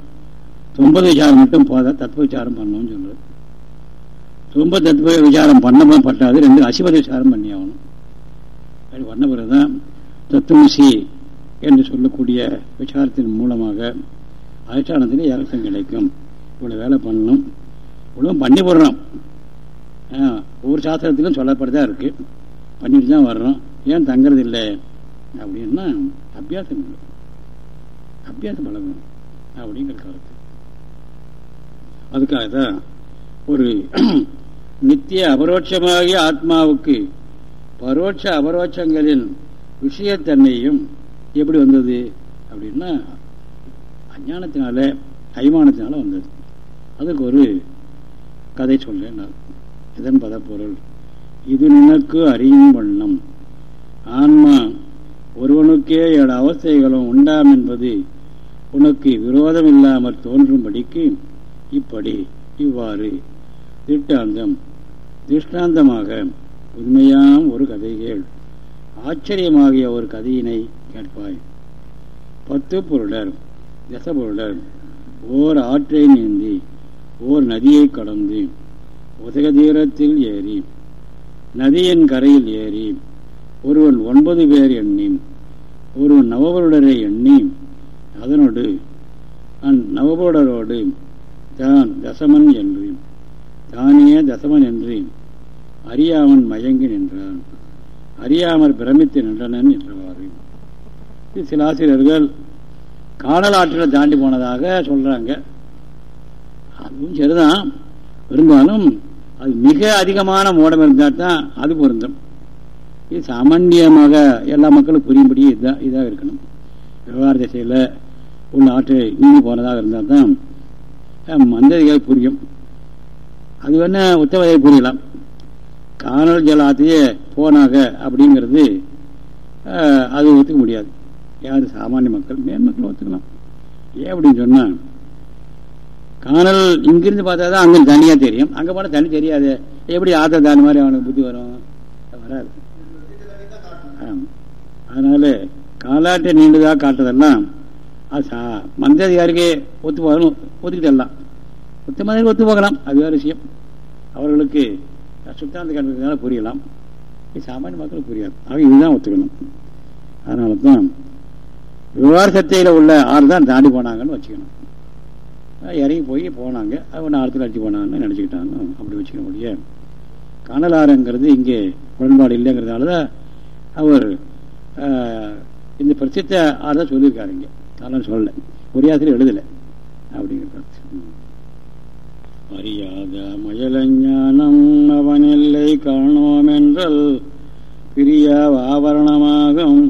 தொம்பது விசாரம் மட்டும் போதா தத்துவ விசாரம் பண்ணணும்னு சொல்றது. ரொம்ப தத்துவ விசாரம் பண்ண பட்டாது ரெண்டு அசிபத விசாரம் பண்ணி ஆகணும். அப்படி பண்ண பிறகுதான் தத்துவசி என்று சொல்லக்கூடிய விசாரத்தின் மூலமாக அதிஷ்டானத்தில் இறக்கம் கிடைக்கும். இவ்வளோ வேலை பண்ணணும். ஒழுங்கும் பண்ணி போடுறோம் ஒவ்வொரு சாஸ்திரத்திலும் சொல்லப்பட்டதா இருக்கு. பண்ணிட்டு தான் வர்றோம். ஏன் தங்குறது இல்லை? அப்படின்னா அபியாசம் இல்லை. அபியாசம் பழகணும். அப்படிங்கிற கருத்து. அதுக்காக தான் ஒரு நித்திய அபரோட்சமாகிய ஆத்மாவுக்கு பரோட்ச அபரோட்சங்களின் விஷயத்தன்மையும் எப்படி வந்தது? அப்படின்னா அஞ்ஞானத்தினால அய்மானத்தினால வந்தது. அதுக்கு ஒரு கதை சொல்றேன் நான். இதன் பதப்பொருள் இது நினக்கு அறியும் வண்ணம். ஆன்மா ஒருவனுக்கே ஏழு அவஸ்தைகளும் உண்டாம் என்பது உனக்கு விரோதம் இல்லாமல் தோன்றும்படிக்கு இப்படி இவ்வாறு. திட்டாந்தம் திருஷ்டாந்தமாக உண்மையாம் ஒரு கதைகள் ஆச்சரியமாகிய ஒரு கதையினை கேட்பாய். பத்து பொருளர் தசபொருளர் ஓர் ஆற்றை நீந்தி ஓர் நதியை கடந்து உதக தீரத்தில் ஏறி நதியின் கரையில் ஏறி ஒருவன் ஒன்பது பேர் எண்ணி ஒருவன் நவபருடரை எண்ணி அதனோடு அந்நவபருடரோடு தான் தசமன் என்று தானே தசமன் என்று அறியாமன் மயங்கி நின்றான். அறியாமல் பிரமித்து நின்றனன் என்றவாறு. சில ஆசிரியர்கள் காணல் ஆற்றில் தாண்டி போனதாக சொல்றாங்க. அதுவும் சரிதான். இருந்தாலும் அது மிக அதிகமான மூடம் இருந்தால் தான் அது பொருந்தும். இது சாமான்யமாக எல்லா மக்களும் புரியும்படி இதான் இதாக இருக்கணும். விவகார திசையில் உள்ள ஆற்றை நீங்கி போனதாக இருந்தால் தான் மந்ததிகள் புரியும். அது வேணா உத்தவதையை புரியலாம். காணல் ஜலாத்தையே போனாக அப்படிங்கிறது அது ஒத்துக்க முடியாது. யார்? சாமானிய மக்கள். மேன்மக்கள் ஒத்துக்கலாம். ஏன் அப்படின்னு சொன்னால் காணல் இங்கிருந்து பார்த்தா தான் அங்கே தனியாக தெரியும். அங்கே போனால் தனி தெரியாது. எப்படி ஆத்த தானி மாதிரி அவனுக்கு புத்தி வரும்? வராது. அதனால காலாட்டை நீண்டதாக காட்டுறதெல்லாம் அது மந்திரதிகாரிக்கு ஒத்து போகணும். ஒத்துக்கிட்டலாம் ஒத்து மாதிரி ஒத்து போகலாம். அது வேறு விஷயம். அவர்களுக்கு சுத்தாந்த கண்டுறதுனால புரியலாம். சாமானிய மக்களுக்கு புரியாது. ஆக இதுதான் ஒத்துக்கணும். அதனால தான் விவகார சத்தையில் உள்ள ஆறு தான் தாண்டி போனாங்கன்னு வச்சுக்கணும். இறங்கி போய் போனாங்க. அவன் ஆறுத்தில் அடித்து போனாங்கன்னு நினச்சிக்கிட்டாங்க. அப்படி வச்சுக்க முடிய காணலாறுங்கிறது இங்கே உடன்பாடு இல்லைங்கிறதுனால தான் அவர் இந்த பிரசித்த ஆறு தான் சொல்லியிருக்காரு இங்கே. அதெல்லாம் சொல்லலை. ஒரியாசிரியர் எழுதலை. அப்படிங்கிற கருத்து. அறியாத மயலஞானம் அவனில்லை காணோம் என்றல் பிரிய ஆவரணமாகும்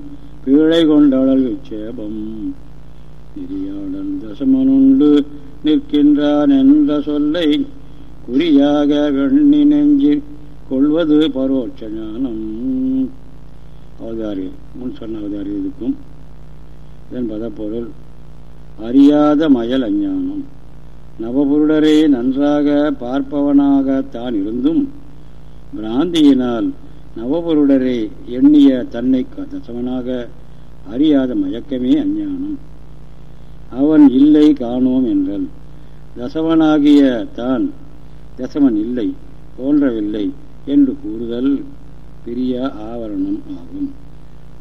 பீழை கொண்டவள் விட்சேபம். பிரியாடன் தசமனுண்டு நிற்கின்றான் என்ற சொல்லை குறியாக வெண்ணி நெஞ்சில் கொள்வது பரோட்ச ஞானம். அவதாரி முன் சொன்ன அவதாரி இதுக்கும் இதன் பதப்பொருள் அறியாத மயல் அஞ்ஞானம் நவபுருடரே நன்றாக பார்ப்பவனாக தான் இருந்தும் பிராந்தியினால் நவபுருடரை எண்ணிய தன்னை தசவனாக அறியாத மயக்கமே அஞ்ஞானம். அவன் இல்லை காணோம் என்றான். தசவனாகிய தான் தசவன் இல்லை தோன்றவில்லை என்று கூறுதல் பிரிய ஆவரணம் ஆகும்.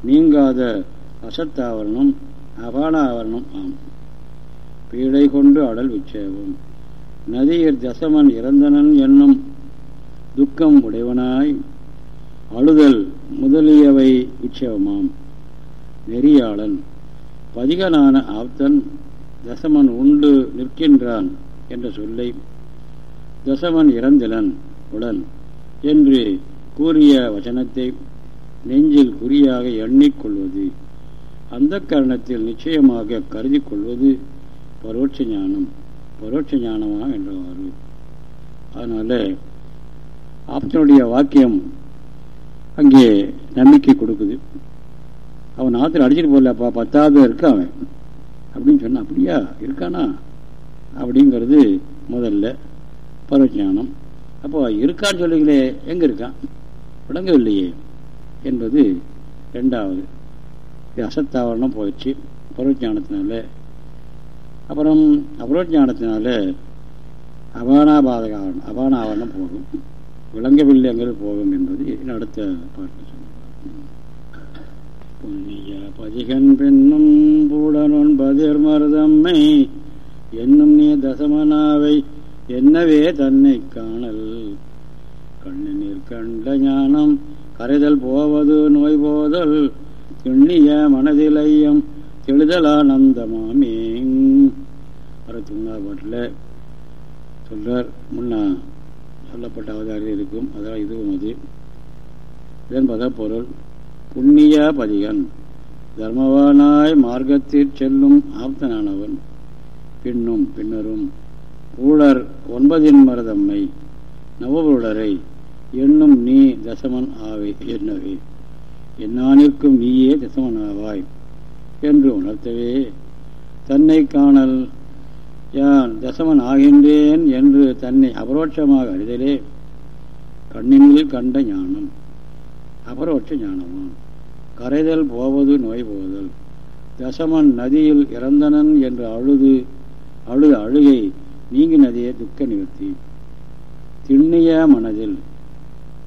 நீங்காத அசத்தாவரணம் அபானாவரணம் ஆகும். பீடை கொண்டு அடல் விட்சேபம் நதியர் தசமன் இறந்தனன் என்னும் துக்கம் உடையவனாய் அழுதல் முதலியவை விட்சேபமாம் நெறியாளன் பதிகனான ஆப்தன் தசமன் உண்டு நிற்கின்றான் என்ற சொல்லை தசமன் இறந்திலன் உடன் என்று கூறிய வசனத்தை நெஞ்சில் குறியாக எண்ணிக்கொள்வது அந்த கரணத்தில் நிச்சயமாக கருதி கொள்வது பரோட்ச ஞானம் பரோட்ச ஞானமாக என்றவாறு. அதனால ஆப்தனுடைய வாக்கியம் அங்கே நம்பிக்கை கொடுக்குது. அவன் ஆத்திர அடிச்சிட்டு போகலப்பா பத்தாவது இருக்க அவன். அப்படின்னு சொன்னான் அப்படியா? இருக்கானா? அப்படிங்கிறது முதல்ல பரவஜானம் அப்போ இருக்கான்னு சொல்லுங்களே எங்க இருக்கான்? விளங்கவில்லையே என்பது ரெண்டாவது இது அசத்தாவரணம் போயிடுச்சு பரவஜானத்தினால அப்புறம் அபரோஜானத்தினால அபானாபாதக அபானாவரணம் போகும். விளங்கவில்லைங்கிறது போகும் என்பது அடுத்த பாட்டு. புண்ணிய பதிகன் பெண்ணும் பூடனொன் பதிர் மருதம்மை என்னும் நீ தசமனாவை என்னவே தன்னை காணல். கண்ணினீர் கண்ட ஞானம் கரைதல் போவது நோய் போதல் திண்ணிய மனதிலையும் தெளிதலானந்தமாமே அறுபத்தி மூணாவது பாட்டில் சொல்றார் முன்னா சொல்லப்பட்ட அவதாரம் இருக்கும். அதான் இதுவும் அது. இதன் பதப்பொருள் பொருள் புண்ணிய பதிகன் தர்மவானாய் மார்க்கத்தில் செல்லும் ஆப்தனானவன் பின்னும் பின்னரும் ஊழர் ஒன்பதின் மரதம்மை. நவபுடரை என்னும் நீ தசமன் ஆவை என்னவே. என்னானிற்கும் நீயே தசமனாவாய் என்று உணர்த்தவே. தன்னை காணல் யான் தசமன் ஆகின்றேன் என்று தன்னை அபரோட்சமாக அறிதலே. கண்ணினில் கண்ட ஞானம் அபரோட்ச ஞானமான் கரைதல் போவது நோய் போதல் தசமன் நதியில் இறந்தனன் என்று அழுது அழுத அழுகை நீங்கி நதியை துக்க நிறுத்தி. திண்ணிய மனதில்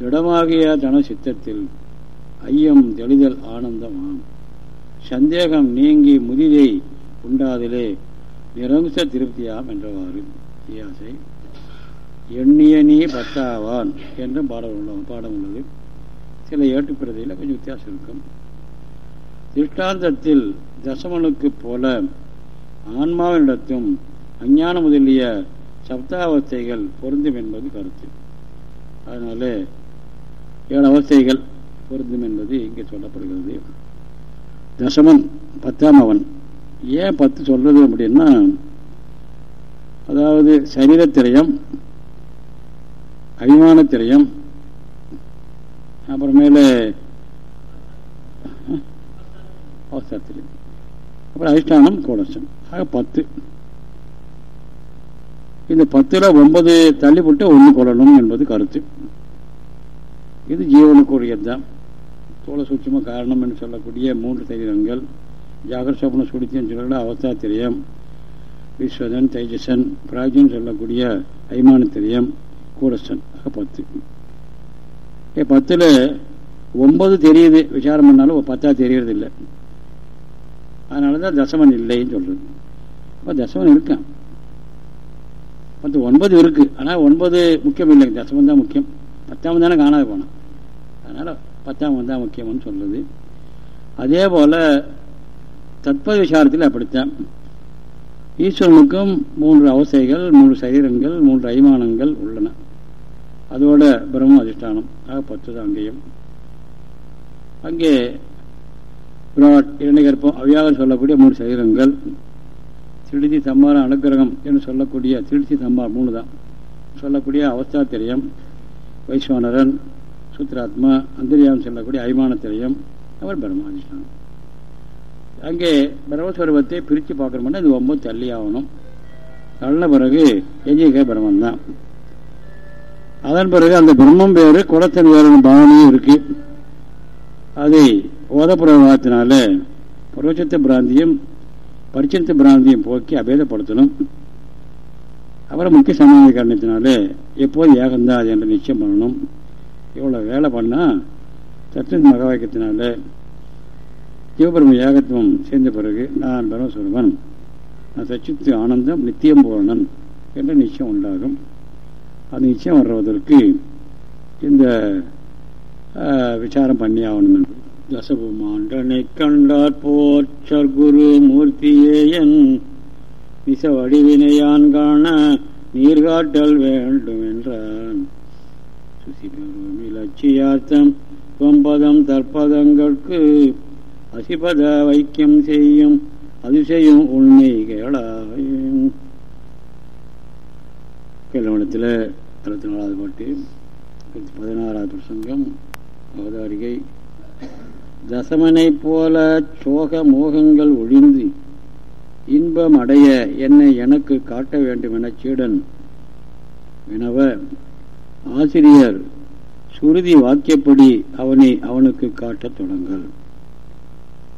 இடமாகிய தன சித்தத்தில் ஐயம் தெளிதல் ஆனந்தமாம். சந்தேகம் நீங்கி முதிதை உண்டாதிலே நிரம்ச திருப்தியாம் என்றவாறு இயாசை. எண்ணிய நீ பத்தாவான் என்று பாடம் உள்ள பாடம் உள்ளது சில ஏட்டுப்பிரதையில் கொஞ்சம் வித்தியாசம் இருக்கும். திருஷ்டாந்தத்தில் தசமனுக்குப் போல ஆன்மாவினிடத்தும் அஞ்ஞானம் முதலிய சப்தாவஸ்தைகள் பொருந்தும் என்பது கருத்து. அதனால ஏழு அவஸ்தைகள் பொருந்தும் என்பது இங்கே சொல்லப்படுகிறது. தசமன் பத்தாம் அவன். ஏன் பத்து சொல்றது அப்படின்னா அதாவது சரீரத்திரயம் அபிமானத்திரயம் அப்புறமேல அவசரத்திரயம் அப்புறம் அதிஷ்டானம் கோடசம் ஆக பத்து இந்த பத்தில் ஒன்பது தள்ளிவிட்டு ஒன்று கொள்ளணும் என்பது கருத்து இது ஜீவனுக்குரியதுதான் தோள சூட்சமாக காரணம் என்று சொல்லக்கூடிய மூன்று சரீரங்கள் ஜாகர சொப்ன சுடித்தின்னு சொல்லக்கூடிய அவஸ்தா திரியம் விஸ்வதன் தைஜசன் பிராஜன் சொல்லக்கூடிய ஐமான திரியம் கூடசன் ஆக பத்து பத்தில் ஒன்பது தெரியுது விசாரம் பண்ணாலும் பத்தா தெரியறது இல்லை அதனால தான் தசமன் இல்லைன்னு சொல்றது. அப்போ தசமன் இருக்கான். பத்து ஒன்பது இருக்கு. ஆனால் ஒன்பது முக்கியம் இல்லைங்க தசமன் தான் முக்கியம். பத்தாம் தானே காணாது போனான். அதனால் பத்தாம் தான் முக்கியம்னு சொல்கிறது அதே போல் தத்பத விசாரத்தில் அப்படித்தான். ஈஸ்வரனுக்கும் மூன்று அவசைகள் மூன்று சரீரங்கள் மூன்று அய்மானங்கள் உள்ளன. அதோட பிரம்ம அதிஷ்டானம். ஆக பத்து தான் அங்கேயும். அங்கே விராட் இரண்டகற்பம் அவையாக சொல்லக்கூடிய மூணு சரீரங்கள். திருச்சி சம்மார அனுகிரகம் என்று சொல்லக்கூடிய திருச்சி சம்மார் மூணு தான். சொல்லக்கூடிய அவஸ்தா திரையம் வைஸ்வனரன் சூத்ராத்மா அந்தரியாம் சொல்லக்கூடிய அபிமான திரையம் அவர் பிரம்மாதிஷ்டானம் அங்கே பிரம்மஸ்வரூபத்தை பிரித்து பார்க்கணும்னா இது ரொம்ப தள்ளி ஆகணும் தள்ள பிறகு எஜிக பிரம்மன் தான். அதன் பிறகு அந்த பிரம்மம் பேரு குளத்தின் வேறு பாவனையும் இருக்கு. அதை ஓதப்புறத்தினால புரோச்சத்த பிராந்தியம் பரிச்சத்த பிராந்தியம் போக்கி அபேதப்படுத்தணும். அப்புறம் முக்கிய சமாதி காரணத்தினால எப்போது ஏகந்தா அது என்று நிச்சயம் பண்ணணும். இவ்வளோ வேலை பண்ணால் தத்துவ மகாவாக்கியத்தினால சிவபெரும ஏகத்துவம் சேர்ந்த பிறகு நான் பிரம்மஸ்வரவன் நான் சச்சித்து ஆனந்தம் நித்தியம் பூரணன் என்ற நிச்சயம் உண்டாகும். அந்த நிச்சயம் வர்றதற்கு இந்த விசாரம் பண்ணி ஆகணும் என்று. தசபுமாண்டனை கண்டார் போற்றர் குரு மூர்த்தியேயன் விச வடிவினையான் காண நீர்காட்டல் வேண்டும் என்றான் லட்சியார்த்தம் ஒன்பதம் தற்பதங்களுக்கு அசிபத வைக்கியம் செய்யும் அதிசயம் உண்மை கேளாயும் கேள்வனத்தில் அறுபத்தி நாலாவது பாட்டு பதினாறாவது பிரசங்கம் அவதாரிகை தசமனை போல சோக மோகங்கள் ஒழிந்து இன்பம் அடைய என்னை எனக்கு காட்ட வேண்டும் என சீடன் வினவ ஆசிரியர் சுருதி வாக்கியப்படி அவனை அவனுக்கு காட்டத் தொடங்கல்.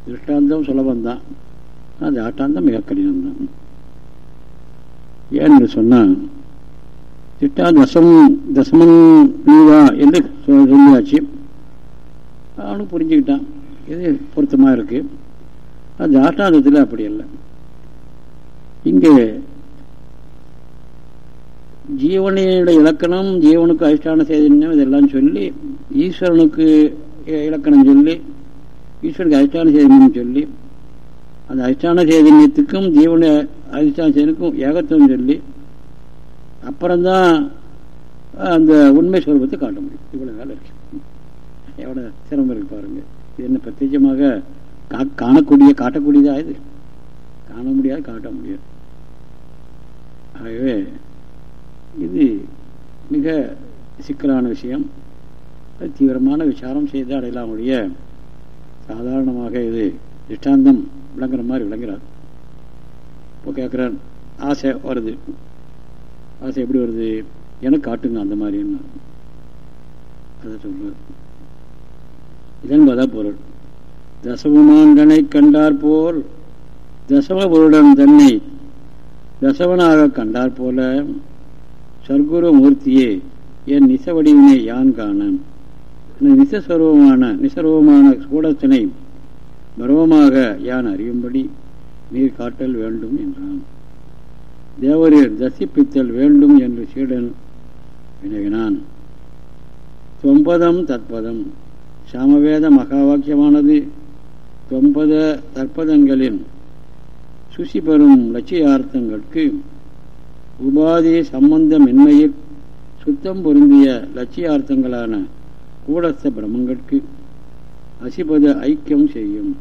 திருஷ்டாந்தம் சுலபந்தான். அது ஆட்டாந்தம் மிக கடினம்தான். ஏன்னு சொன்னால் திட்டா தசம் தசமன் நீவா என்று சொல்லியாச்சு. அவனுக்கு புரிஞ்சுக்கிட்டான். இது பொருத்தமாக இருக்கு. அது ஆட்டாந்தத்தில் அப்படி இல்லை இங்கே ஜீவனையோட இலக்கணம் ஜீவனுக்கு அதிஷ்டான சேதனம் இதெல்லாம் சொல்லி ஈஸ்வரனுக்கு இலக்கணம் சொல்லி ஈஸ்வரனுக்கு அதிஷ்டான சேதனம் சொல்லி அந்த அதிஷ்டான சேதனியத்துக்கும் ஜீவன அதிஷ்டான சேதனுக்கும் ஏகத்துவம் சொல்லி அப்புறம்தான் அந்த உண்மை சுரூபத்தை காட்ட முடியும். இவ்வளோ வேலை இருக்கு. எவ்வளோ சிரமம் இருக்கு பாருங்க. இது என்ன பிரத்யேகமாக காணக்கூடிய காட்டக்கூடியதா இது? காண முடியாது காட்ட முடியாது. ஆகவே இது மிக சிக்கலான விஷயம். அது தீவிரமான விசாரம் செய்து அடையலாமுடைய சாதாரணமாக இது திஷ்டாந்தம் விளங்குற மாதிரி விளங்குறாரு. இப்போ கேட்குறான் ஆசை வருது. ஆசை எப்படி வருது? எனக்கு காட்டுங்க அந்த மாதிரின்னு. அதை சொல்றாரு. இதன்பத பொருள் தசவமாண்டனை கண்டாற்போல் தசம பொருடன் தன்னை தசவனாக கண்டாற்போல சர்க்குரு மூர்த்தியே என் நிசவடிவினை யான் காண? நிசஸ்வரூபமான நிசர்வமான கூடத்தினை பருவமாக யான் அறியும்படி நீர் காட்டல் வேண்டும் என்றான். தேவரீர் தசிப்பித்தல் வேண்டும் என்று சீடன் வினவினான். தொம்பதம் தற்பதம். சாமவேத மகாவாக்கியமானது தொம்பத தற்பதங்களின் சுசி பெறும் லட்சியார்த்தங்களுக்கு உபாதி சம்பந்தமின்மையில் சுத்தம் பொருந்திய லட்சியார்த்தங்களான கூடஸ்த பிரமங்களுக்கு அசிபத ஐக்கியம் செய்யும்.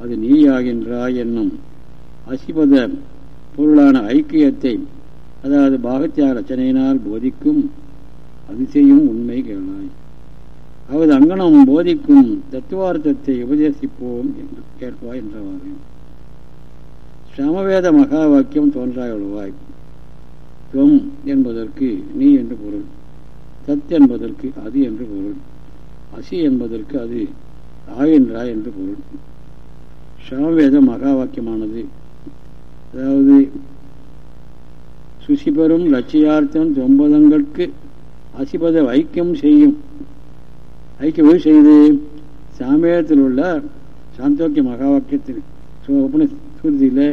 அது நீயாகின்றாய் என்னும் அசிபத பொருளான ஐக்கியத்தை அதாவது பாகத்தியாக ரச்சனையினால் போதிக்கும் அதிசயம் உண்மை கேளாய். அவது அங்கனம் போதிக்கும் தத்துவார்த்தத்தை உபதேசிப்போம் என்று கேட்பாய் என்றவாறு. சமவேத மகா வாக்கியம் தோன்றாய் உழுவாய் துவம் என்பதற்கு நீ என்று பொருள். தத் என்பதற்கு அது என்று பொருள். அசி என்பதற்கு அது ஆகின்றாய் என்று பொருள். சமவேத மகா வாக்கியமானது அதாவது சுசிபெரும் லட்சியார்த்தம் தொம்பதங்களுக்கு அசிபத வைக்கம் செய்யும் ஐக்கியம் செய்து சாமேதத்தில் உள்ள சாந்தோக்கிய மகா வாக்கியத்தின் சுருதியில்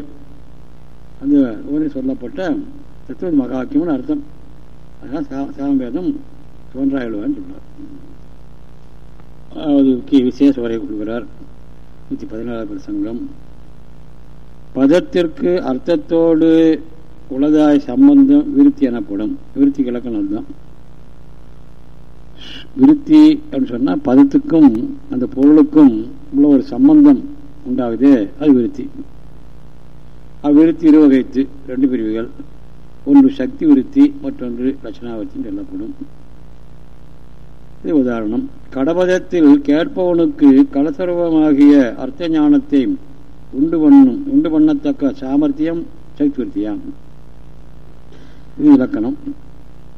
அந்த ஊரில் சொல்லப்பட்ட தத்துவ மகா வாக்கியம்னு அர்த்தம். அதனால் சாமவேதம் தோன்றாயிடுவான்னு சொல்றார். அதுக்கு விசேஷ வரை கொடுக்கிறார். நூற்றி பதினாறாவது பிரசங்கம். பதத்திற்கு அர்த்தத்தோடு உலதாய சம்பந்தம் விருத்தி எனப்படும். விருத்தி இலக்கணம் தான் விருத்தி அப்படின்னு சொன்னால் பதத்துக்கும் அந்த பொருளுக்கும் உள்ள ஒரு சம்பந்தம் உண்டாகுது. அது விருத்தி. அவ்விருத்தி இருவகைத்து ரெண்டு பிரிவுகள். ஒன்று சக்தி விருத்தி மற்றொன்று லட்சணாவர்த்தி சொல்லப்படும். இது உதாரணம். கடபதத்தில் கேட்பவனுக்கு கலசர்வமாகிய அர்த்த ஞானத்தை உண்டு பண்ணும் உண்டு பண்ணத்தக்க சாமர்த்தியம் சக்தி விருத்தியாம் இது இலக்கணம்.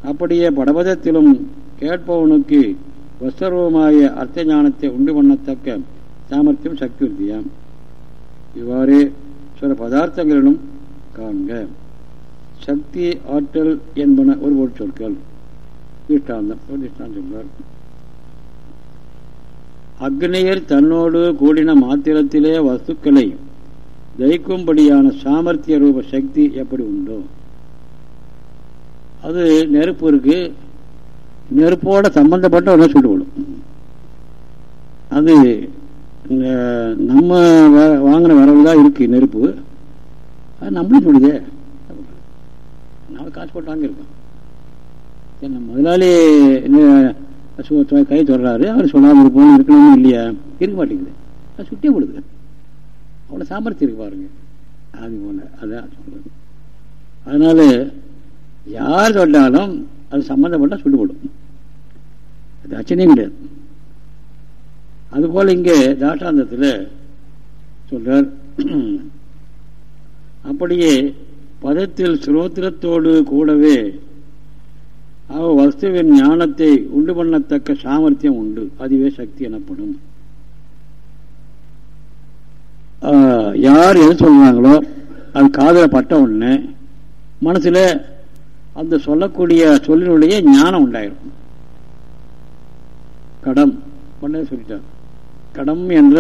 அப்படியே படபதத்திலும் கேட்பவனுக்கு வஸ்தர்வமாகிய அர்த்த ஞானத்தை உண்டு பண்ணத்தக்க சாமர்த்தியம் சக்தி உறுதியாம் இவ்வாறு சில பதார்த்தங்களிலும் காண்க. சக்தி ஆற்றல் என்பன ஒரு ஒரு சொற்கள். திஷ்டாந்தம் ஒரு திஷ்டாந்தம் சொல்றார் அக்னியர் தன்னோடு கூடின மாத்திரத்திலே வஸ்துக்களை தயிக்கும்படியான சாமர்த்திய ரூப சக்தி எப்படி உண்டோ? அது நெருப்பு இருக்கு நெருப்போட சம்பந்தப்பட்ட ஒன்று சுட்டுவிடும் அது நம்ம வாங்கின வரவு தான் இருக்கு நெருப்பு. அது நம்மளும் சுடுதே. நம்ம காசு போட்டு வாங்கியிருக்கோம். நம்ம முதலாளி கை சொல்றாரு அவர் சொல்லாமல் இருப்போம் இருக்கணும்னு இல்லையா? இருக்க மாட்டேங்குது. அது சுட்டே போடுது. அவ்வளோ சாமர்த்தியம் இருக்கு பாருங்க. அது போல அதான் சொல்றது. அதனால யார் சொன்னாலும் அது சம்மந்தப்பட்ட சுடுபடும் போடும் அது அச்சனையும் கிடையாது. அதுபோல இங்கே தாட்டாந்தத்தில் சொல்றார் அப்படியே பதத்தில் சுரோத்திரத்தோடு கூடவே அவ வஸ்துவின் ஞானத்தை உண்டு பண்ணத்தக்க சாமர்த்தியம் உண்டு. அதுவே சக்தி எனப்படும். யார் எது சொல்றாங்களோ அது காதல பட்ட உடனே மனசுல அந்த சொல்லக்கூடிய சொல்லினுடைய ஞானம் உண்டாயிரும். கடம் உடனே சொல்லிட்டார். கடம் என்ற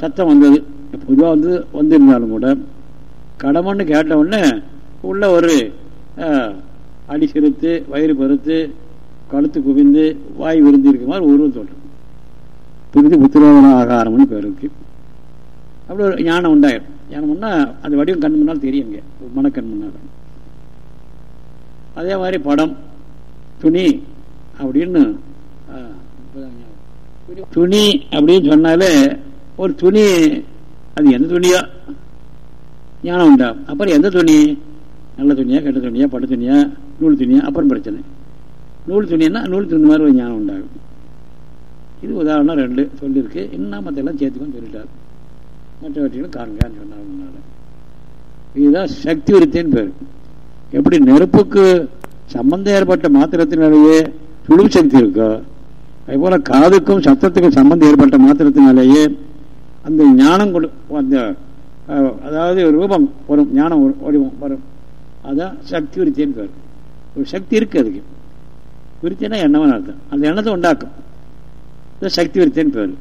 சத்தம் வந்தது. பொதுவாக வந்து வந்திருந்தாலும் கூட கடமன்னு கேட்ட உடனே உள்ள ஒரு அடி சிறுத்து வயிறு பருத்து கழுத்து குவிந்து வாய் விருந்து இருக்க மாதிரி உருவம் சொல்றோம் புரிந்து புத்திரோதன ஆகாரம்னு பேர் இருக்கு. அப்படி ஒரு ஞானம் உண்டாயிரும். ஞானம்னா அந்த வடிவம் கண் முன்னால் தெரியுங்க மனக்கண் முன்னால். அதே மாதிரி படம் துணி அப்படின்னு துணி அப்படின்னு சொன்னாலே ஒரு துணி அது எந்த துணியா? ஞானம் உண்டாகும் அப்புறம் எந்த துணி? நல்ல துணியா கெட்ட துணியா பட்டு துணியா நூல் துணியா அப்புறம் பிரச்சனை. நூல் துணின்னா நூல் துணி மாதிரி ஒரு ஞானம் உண்டாகும். இது உதாரணம் ரெண்டு சொல்லியிருக்கு. இன்னும் மற்றெல்லாம் சேர்த்துக்கோன்னு சொல்லிட்டார். மற்றவற்றையும் காண்கான்னு சொன்னார் இதுதான் சக்தி விருத்தின்னு பேர். எப்படி நெருப்புக்கு சம்பந்தம் ஏற்பட்ட மாத்திரத்தினாலேயே சுழிவு சக்தி இருக்கோ அதே போல காதுக்கும் சத்தத்துக்கும் சம்பந்தம் ஏற்பட்ட மாத்திரத்தினாலேயே அந்த ஞானம் கொடு அந்த அதாவது ரூபம் வரும் ஞானம் வடிவம் வரும். அதான் சக்தி விருத்தின்னு பேர். ஒரு சக்தி இருக்கு அதுக்கு. விருத்தினா எண்ணமான அர்த்தம்? அந்த எண்ணத்தை உண்டாக்கும். சக்தி விருத்தின்னு பேர்.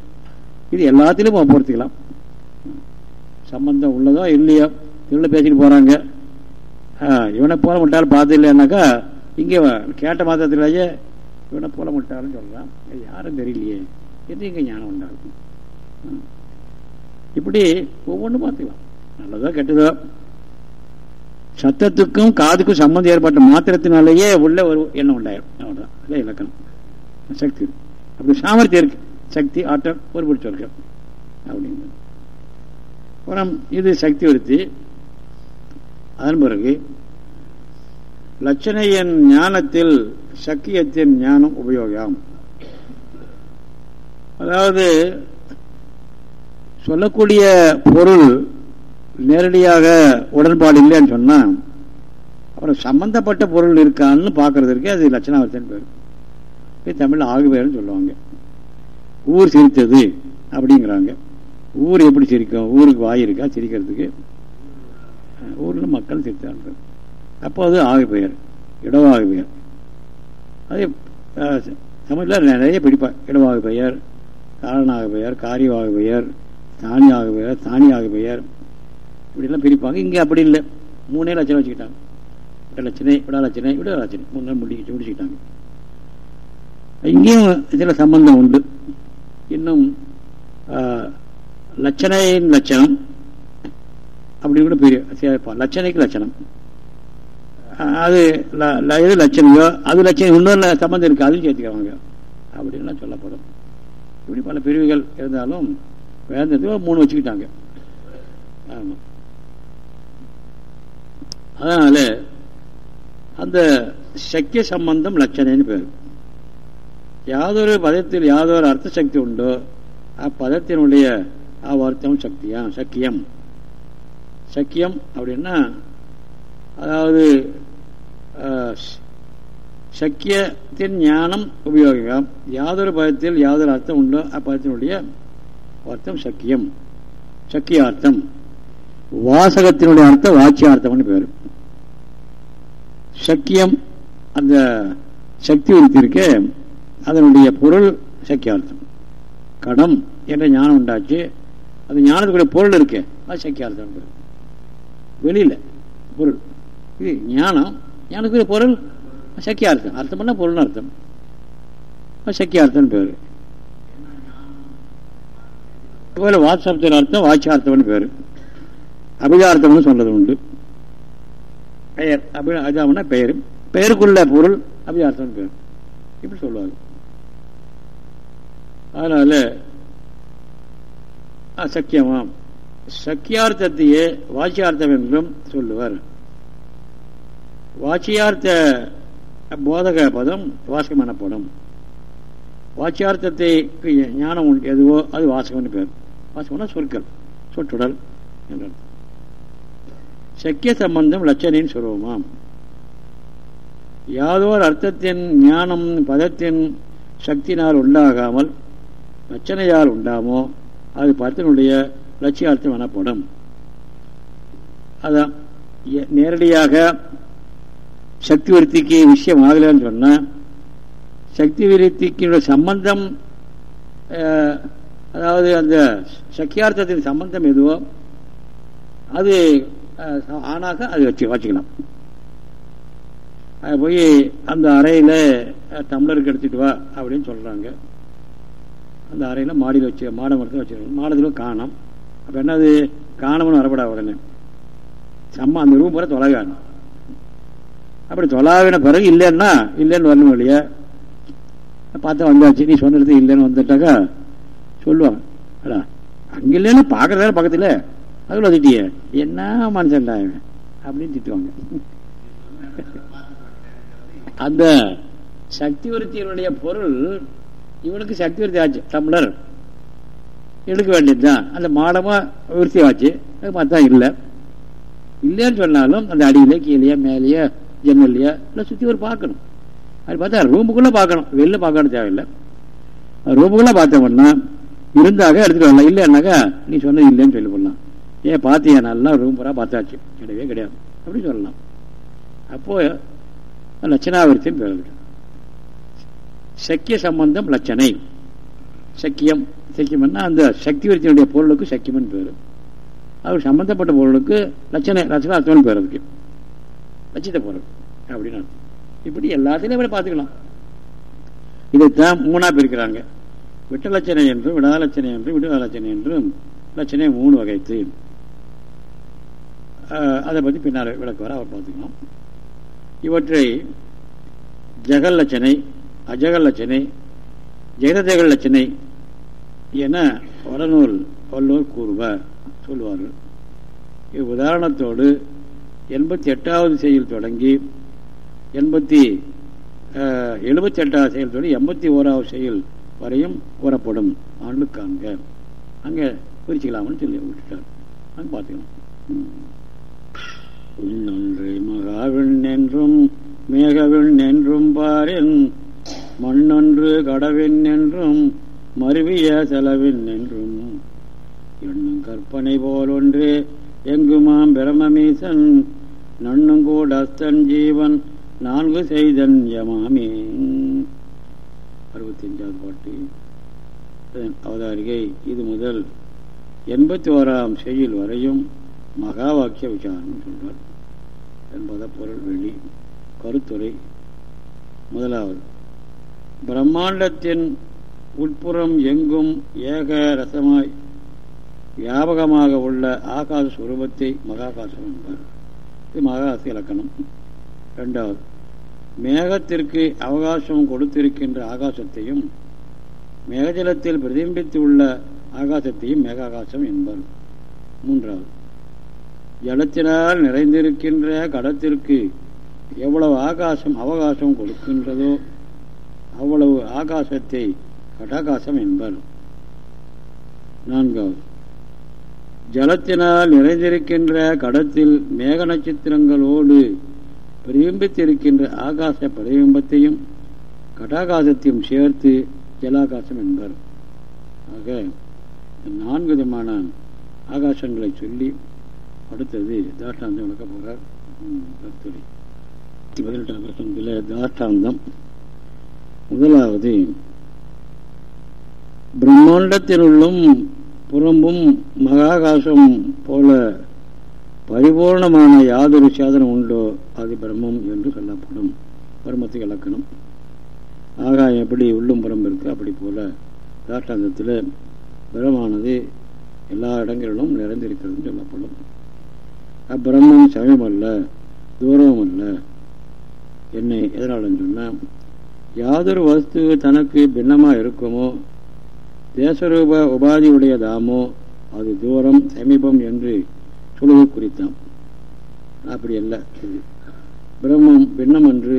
இது எல்லாத்திலும் பொறுத்துக்கலாம் சம்பந்தம் உள்ளதோ இல்லையோ திருவிழா பேசிட்டு போறாங்க. இவனை போல முட்டாள் பார்த்து இல்லைன்னாக்கா இங்கே கேட்ட மாத்திரத்திலேயே இவனை போல முட்டாள்னு சொல்றான் யாரும் தெரியலையே. என்று இங்கே ஞானம் உண்டாகும்? இப்படி ஒவ்வொன்றும் பார்த்துக்கலாம். நல்லதோ கெட்டதோ. சத்தத்துக்கும் காதுக்கும் சம்பந்தம் ஏற்பட்ட மாத்திரத்தினாலேயே உள்ள ஒரு எண்ணம் உண்டாயிரும். அவ்வளோதான் இல்லை இலக்கணம். சக்தி. அப்படி சாமர்த்தியம் இருக்கு. சக்தி ஆற்றல் ஒரு பிடிச்ச அப்படின்னு அப்புறம் இது சக்தி ஒருத்தி. அதன் பிறகு லட்சணையின் ஞானத்தில் சக்கியத்தின் ஞானம் உபயோகம். அதாவது சொல்லக்கூடிய பொருள் நேரடியாக உடன்பாடு இல்லைன்னு சொன்னா அப்புறம் சம்பந்தப்பட்ட பொருள் இருக்கான்னு பார்க்கறதுக்கு அது லட்சணாவர்த்தன் பேர். இது தமிழில் ஆகு பேர்னு சொல்லுவாங்க. ஊர் சிரித்தது அப்படிங்கிறாங்க. ஊர் எப்படி சிரிக்கும்? ஊருக்கு வாய் இருக்கா? சிரிக்கிறதுக்கு. ஊரில் மக்கள் சிரித்தாங்க அப்போ அது ஆகு பெயர் இடவாகு பெயர். அதே தமிழில் நிறைய பிடிப்பா. இடவாக பெயர் காரணாக பெயர் காரியவாக பெயர் தானியாக பெயர் தானியாக பெயர். இப்படிலாம் பிரிப்பாங்க இங்கே அப்படி இல்லை. மூணே லட்சம் வச்சுக்கிட்டாங்க. விடலட்சணை விடலட்சணை விடலட்சணை மூணு நாள் முடிச்சு முடிச்சுக்கிட்டாங்க. இங்கேயும் இதில் சம்பந்தம் உண்டு. இன்னும் லட்சணையின் லட்சணம். அப்படி கூட பெரிய சேர்ப்பான் லட்சணைக்கு லட்சணம். அது எது லட்சணையோ அது லட்சணம் இன்னொரு சம்பந்தம் இருக்கு அதுவும் சேர்த்துக்கிறாங்க அப்படின்லாம் சொல்லப்படும். இப்படி பல பிரிவுகள் இருந்தாலும் வேந்தத்துக்கு மூணு வச்சுக்கிட்டாங்க. ஆமாம் அதனால அந்த சக்கிய சம்பந்தம் லட்சணைன்னு பேர். யாதொரு பதத்தில் யாதொரு அர்த்த சக்தி உண்டோ அப்பதத்தினுடைய அவ்வர்த்தம் சக்தியா சக்கியம். சக்கியம் அப்படின்னா அதாவது சக்கியத்தின் ஞானம் உபயோகம் யாதொரு பதத்தில் யாதொரு அர்த்தம் உண்டோ அப்பதத்தினுடைய அர்த்தம் சக்கியம். சக்கியார்த்தம். வாசகத்தினுடைய அர்த்தம் வாட்சியார்த்தம்னு பேர். சக்கியம் அந்த சக்தி உறுத்தி அதனுடைய பொருள் சக்கியார்த்தம். கடம் என்ற ஞானம் உண்டாச்சு அது ஞானத்துக்குரிய பொருள் இருக்கு அது சக்கியார்த்தம் பேர். வெளியில். பொருள். இது ஞானம். ஞானத்துக்குரிய பொருள். சக்கியார்த்தம் அர்த்தம் பண்ணால் பொருள்னு அர்த்தம். சக்கியார்த்தம் பேர். இதுபோல வாட்சப்தின் அர்த்தம் வாட்சியார்த்தம்னு பேர். அபிதார்த்தம்னு சொல்றது உண்டு. பெயர். அபி அதாமனா பெயர். பெயருக்குள்ள பொருள் அபிதார்த்தம் பேர். இப்படி சொல்லுவாங்க. அதனால சக்கியமாம் சக்கியார்த்தத்தையே வாச்சியார்த்தம் என்றும் சொல்லுவார். வாட்சியார்த்த போதக பதம் வாசகம் எனப்படும். வாட்சியார்த்தத்தை ஞானம் எதுவோ அது வாசகம்னு பேர் வாசகம்னா சொற்கள் சொற்றுடல் என்ற சக்கிய சம்பந்தம் லட்சணின் சுரூபமாம் யாதோர் அர்த்தத்தின் ஞானம் பதத்தின் சக்தினால் உண்டாகாமல் லட்சணையால் உண்டாமோ அது பதத்தினுடைய லட்சியார்த்தம் எனப்படும். அதான் நேரடியாக சக்தி விருத்திக்கு விஷயம் ஆகலன்னு சொன்னால் சக்தி விருத்திக்கு சம்பந்தம் அதாவது அந்த சக்கியார்த்தத்தின் சம்பந்தம் எதுவோ அது ஆனாக அது வச்சு வச்சுக்கலாம் போய் அந்த அறையில் டம்ளருக்கு எடுத்துகிட்டு வா அப்படின்னு சொல்கிறாங்க அந்த அறையில் மாடியில் வச்சு மாட மரத்தில் வச்சுருக்கோம் மாடத்தில் காணும். அப்போ என்னது? காணவன் வரப்படா உடனே. செம்ம அந்த ரூம் பூரா தொலைகாணும் அப்படி தொலாவின பிறகு இல்லைன்னா இல்லைன்னு வரணும் இல்லையா? பார்த்தா வந்தாச்சு. நீ சொன்னது இல்லைன்னு வந்துட்டாக்கா சொல்லுவாங்க அடா அங்கே இல்லைன்னு பார்க்கறதால பக்கத்தில். அதுல திட்டிய என்ன மனுஷன்டா அப்படின்னு திட்டுவாங்க. அந்த சக்தி விருத்தியினுடைய பொருள் இவனுக்கு சக்தி விருத்தி ஆச்சு டம்ளர் எடுக்க வேண்டியதுதான். அந்த மாடமா விருத்தியாச்சு. அது பார்த்தா இல்லை. இல்லைன்னு சொன்னாலும் அந்த அடியில கீழே மேலேயே ஜன்னல்லையா இல்லை சுற்றி ஒரு பார்க்கணும். அது பார்த்தா ரூமுக்குள்ளே பார்க்கணும். வெளில பார்க்கணும் தேவையில்லை. ரூமுக்குள்ளே பார்த்தோம்னா இருந்தாக எடுத்துட்டு வரலாம். இல்லைன்னாக்கா நீ சொன்னது இல்லைன்னு சொல்லி போடலாம். ஏன் பார்த்தியா நல்லா ரூம் பூரா பார்த்தாச்சு. கிடையவே கிடையாது. அப்படின்னு சொல்லலாம். அப்போ லட்சணாவிருத்தின்னு பேர் சக்கிய சம்பந்தம் லட்சணை. சக்கியம் சக்கியம்னா அந்த சக்தி விருத்தியினுடைய பொருளுக்கு சக்கியம்னு பேர். அவர் சம்பந்தப்பட்ட பொருளுக்கு லட்சணை அர்த்தம்னு பேர் அதுக்கு. லட்சித்த பொருள் அப்படின்னு இப்படி எல்லாத்திலையும் இப்படி பார்த்துக்கலாம். இதைத்தான் மூணா பிரிக்கிறாங்க. விட்ட லட்சணை என்றும் விடாலட்சணை என்றும் விடுதா லட்சணை என்றும் லட்சணை மூணு வகைத்து. அதை பற்றி பின்னால் விளக்குவார் அவர் பார்த்துக்கலாம். இவற்றை ஜெகல் லட்சணை அஜகல் லட்சணை ஜெகதேகல் லட்சணை என வடநூல் வல்லூர் கூறுவார் சொல்லுவார்கள் இவ்வுதாரணத்தோடு எண்பத்தி எட்டாவது செயல் தொடங்கி எண்பத்தி எழுபத்தி எட்டாவது செயல் தொடங்கி எண்பத்தி ஓராவது செயல் வரையும் கூறப்படும். ஆண்டு காண்க. அங்கே பிரிச்சுக்கலாம்னு சொல்லி விட்டுட்டார். அங்கே பார்த்துக்கலாம். இன்னொன்று மகா என்றும் நின்றும் என்றும் பாரின் மண்ணொன்று கடவின் என்றும் மருவிய செலவில் நின்றும். என்னும் கற்பனை போலொன்று எங்குமாம் பிரமமீசன் நண்ணுங்கூட அஸ்தன் ஜீவன் நான்கு செய்தன் யமாமே. அறுபத்தி அஞ்சாவது பாட்டு அவதாரிகை இது முதல் எண்பத்தி ஓராம் செய்யுள் வரையும் மகா வாக்கிய விசாரணம் சொல்றார் என்பத பொருள் வெளி கருத்துரை. முதலாவது பிரம்மாண்டத்தின் உட்புறம் எங்கும் ஏக ரசமாய் வியாபகமாக உள்ள ஆகாச சுரூபத்தை மகாகாசம் என்பார். இது மகாகாச இலக்கணம். ரெண்டாவது மேகத்திற்கு அவகாசம் கொடுத்திருக்கின்ற ஆகாசத்தையும் மேகஜலத்தில் பிரதிபித்து உள்ள ஆகாசத்தையும் மேகாகாசம் என்பார். மூன்றாவது ஜலத்தினால் நிறைந்திருக்கின்ற கடத்திற்கு எவ்வளவு ஆகாசம் அவகாசம் கொடுக்கின்றதோ அவ்வளவு ஆகாசத்தை கடாகாசம் என்பர். நான்காவது. ஜலத்தினால் நிறைந்திருக்கின்ற கடத்தில் மேக நட்சத்திரங்களோடு பிரதிபித்திருக்கின்ற ஆகாச பிரதிபிம்பத்தையும் கடாகாசத்தையும் சேர்த்து ஜலாகாசம் என்பர். ஆக நான்கு விதமான ஆகாசங்களை சொல்லி அடுத்தது தாஷ்டாந்தம் விளக்க போகிறார். கருத்துரை. பதினெட்டாம் பிரசனத்தில் தாஷ்டாந்தம். முதலாவது பிரம்மாண்டத்தினுள்ளும் புறம்பும் மகாகாசம் போல பரிபூர்ணமான யாதொரு சாதனம் உண்டோ அது பிரம்மம் என்று சொல்லப்படும். பிரம்மத்துக்கு இலக்கணம். ஆகாயம் எப்படி உள்ளும் புறம் இருக்கு அப்படி போல தாஷ்டாந்தத்தில் பிரமானது எல்லா இடங்களிலும் நிறைந்திருக்கிறது சொல்லப்படும். அப்பிரம்மம் சமயம் அல்ல தூரம் அல்ல என்னை எதனாலன்னு சொன்னால் யாதொரு வஸ்து தனக்கு பின்னமாக இருக்குமோ தேசரூப உபாதியுடையதாமோ அது தூரம் சமீபம் என்று சொல்லுவது குறித்தான். அப்படி அல்ல இது பிரம்மம் பின்னம் என்று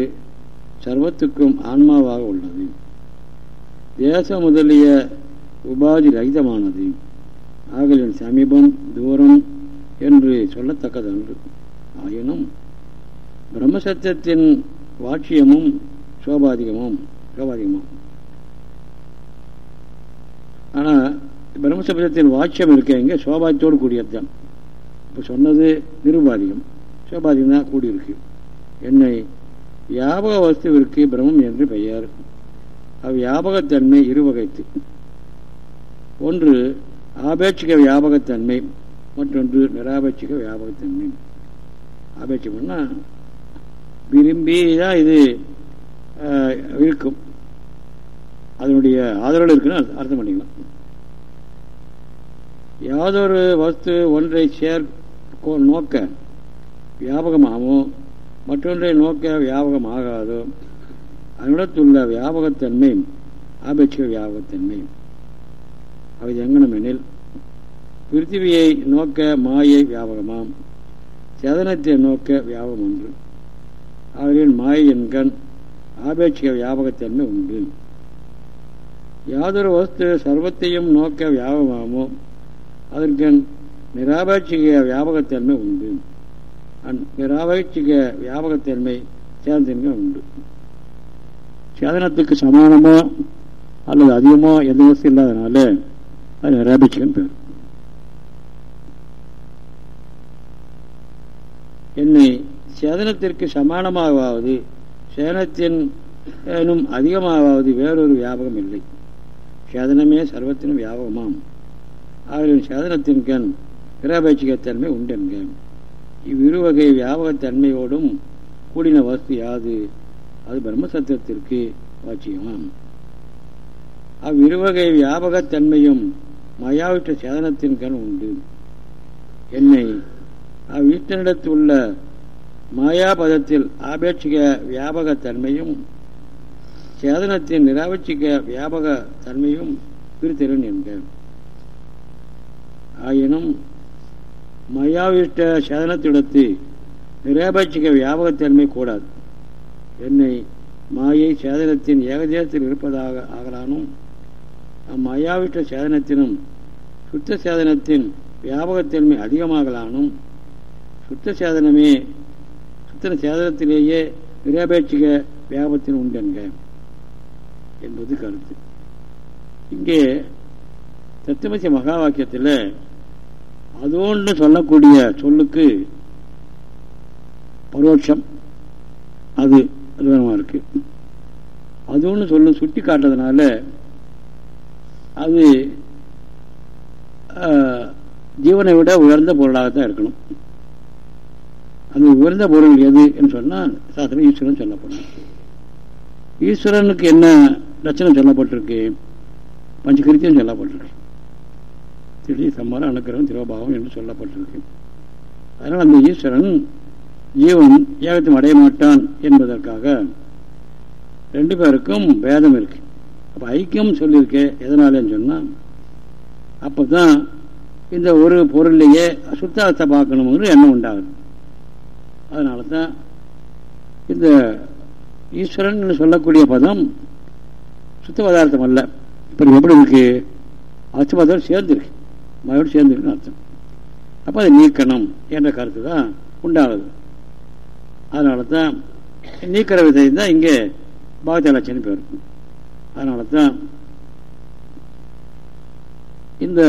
சர்வத்துக்கும் ஆன்மாவாக உள்ளது. தேச முதலிய உபாதி ரகிதமானது. ஆகலின் சமீபம் தூரம் என்று சொல்லத்தக்கதன்று ஆயினும் பிரம்மசத்தியத்தின் வாட்சியமும் சோபாதிகமும் சோபாதிகமும். ஆனால் பிரம்மசபதத்தின் வாட்சியம் இருக்க இங்கே சோபாதியத்தோடு கூடியது தான் இப்போ சொன்னது நிருபாதிகம். சோபாதிகம் தான் கூடியிருக்கு. என்னை வியாபக வஸ்துவிற்கு பிரம்மம் என்று பெயர். அவ்வியாபகத்தன்மை இருவகைத்து. ஒன்று ஆபேட்சிக வியாபகத்தன்மை. மற்றொன்று நிராபேட்சிக வியாபகத்தன்மை. ஆபேட்சிகம்னா விரும்பி தான் இது இருக்கும். அதனுடைய ஆதரவு இருக்குன்னு அர்த்தம் பண்ணிக்கலாம். யாதொரு வஸ்து ஒன்றை சேர் நோக்க வியாபகமாகவும் மற்றொன்றை நோக்க வியாபகமாகாதோ அதனிடத்துள்ள வியாபகத்தன்மை ஆபேட்சிக வியாபகத்தன்மை. அவை எங்கனம் எனில் பிருத்திவியை நோக்க மாயை வியாபகமாம் சேதனத்தை நோக்க வியாபகம் ஒன்று அவரின் மாயை என்கண் ஆபேட்சிக வியாபகத்தன்மை உண்டு. யாதொரு வஸ்து சர்வத்தையும் நோக்க வியாபகமாமோ அதற்கு நிராபேட்சிக வியாபகத்தன்மை உண்டு. நிராபேட்சிக வியாபகத்தன்மை சேர்ந்தன்மை உண்டு. சேதனத்துக்கு சமானமோ அல்லது அதிகமோ எந்த வசதி இல்லாதனால அது நிராபேட்சிகன் பேர். என்னை சேதனத்திற்கு சமானமாகவாவது சேதனத்தின் அதிகமாகவாவது வேறொரு வியாபகம் இல்லை. சேதனமே சர்வத்தினும் வியாபகமாம். அவர்களின் சேதனத்தின் கண் நிராபேட்சிகத்தன்மை உண்டென்க இவ்விருவகை வியாபகத்தன்மையோடும் கூடின வஸ்து யாது? அது பிரம்மசத்திரத்திற்கு வாட்சியமாம் அவ்விருவகை வியாபகத்தன்மையும் மயாவிட்ட சேதனத்தின் கண் உண்டு. என்னை அவ்வீட்டனிடத்துள்ள உள்ள மாயாபதத்தில் ஆபேட்சிக வியாபகத்தன்மையும் சேதனத்தின் நிராபட்சிக வியாபக தன்மையும் பிரித்திறன் என்க ஆயினும் மயாவிஷ்ட சேதனத்திடத்து நிராபட்சிக்க வியாபகத்தன்மை கூடாது. என்னை மாயை சேதனத்தின் ஏகதேசத்தில் இருப்பதாக ஆகலானும் அம்மயாவிஷ்ட சேதனத்தினும் சுத்த சேதனத்தின் வியாபகத்தன்மை அதிகமாகலானும் சுத்த சேதனமே சுத்த சேதனத்திலேயே நிராபேட்சிக வியாபகத்தின் உண்டென்க என்பது கருத்து. இங்கே தத்துவசிய மகா வாக்கியத்தில் அதோன்னு சொல்லக்கூடிய சொல்லுக்கு பரோட்சம் அது அதுவரமாக இருக்கு. அது ஒன்று சொல்ல சுட்டி காட்டுறதுனால அது ஜீவனை விட உயர்ந்த பொருளாகத்தான் இருக்கணும். அந்த உயர்ந்த பொருள் எது என்று சொன்னால் சாஸ்திரம் ஈஸ்வரன் சொல்லப்படும். ஈஸ்வரனுக்கு என்ன லட்சணம் சொல்லப்பட்டிருக்கு. பஞ்சகிருத்தியம் சொல்லப்பட்டிருக்கு. திருச்சி சம்மரம் அனுக்கிரகம் திரோபாவம் என்று சொல்லப்பட்டிருக்கு. அதனால் அந்த ஈஸ்வரன் ஜீவன் ஏகத்தையும் அடைய மாட்டான் என்பதற்காக ரெண்டு பேருக்கும் பேதம் இருக்கு. அப்போ ஐக்கியம் சொல்லியிருக்கேன் எதனாலேன்னு சொன்னால் அப்போ தான் இந்த ஒரு பொருளையே சுத்தார்த்த பார்க்கணுங்கிற எண்ணம் உண்டாகுது. அதனால தான் இந்த ஈஸ்வரன் சொல்லக்கூடிய பதம் சுத்த பதார்த்தம் அல்ல. இப்போ எப்படி இருக்கு? அச்சுபதம் சேர்ந்துருக்கு. மயோடு சேர்ந்துருக்குன்னு அர்த்தம். அப்போ அதை நீக்கணும் என்ற கருத்து தான் உண்டாகுது அதனால தான் நீக்கிற விதை தான் இங்கே பாகத்த லட்சணம் பேர். அதனால தான் இந்த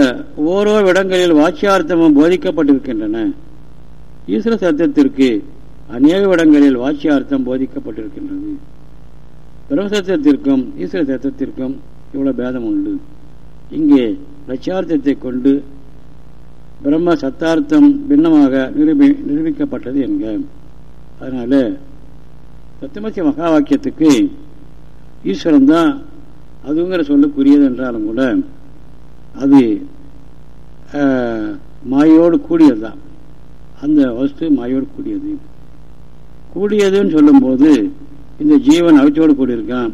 ஓரோ இடங்களில் வாட்சியார்த்தமும் போதிக்கப்பட்டிருக்கின்றன. ஈஸ்வர சத்தியத்திற்கு அநேக இடங்களில் வாட்சியார்த்தம் போதிக்கப்பட்டிருக்கின்றது. பிரம்மசத்தியத்திற்கும் ஈஸ்வர தத்துவத்திற்கும் இவ்வளோ பேதம் உண்டு. இங்கே லட்சார்த்தத்தை கொண்டு பிரம்ம சத்தார்த்தம் பின்னமாக நிரூபி நிரூபிக்கப்பட்டது என்க. அதனால் சத்தியமத்திய மகா வாக்கியத்துக்கு ஈஸ்வரன் தான் அதுங்கிற சொல்லுக்குரியது என்றாலும் கூட அது மாயோடு கூடியது தான் அந்த வஸ்து மாயோடு கூடியது. கூடியதுன்னு சொல்லும்போது இந்த ஜீவன் அவிச்சோடு கூடியிருக்கான்.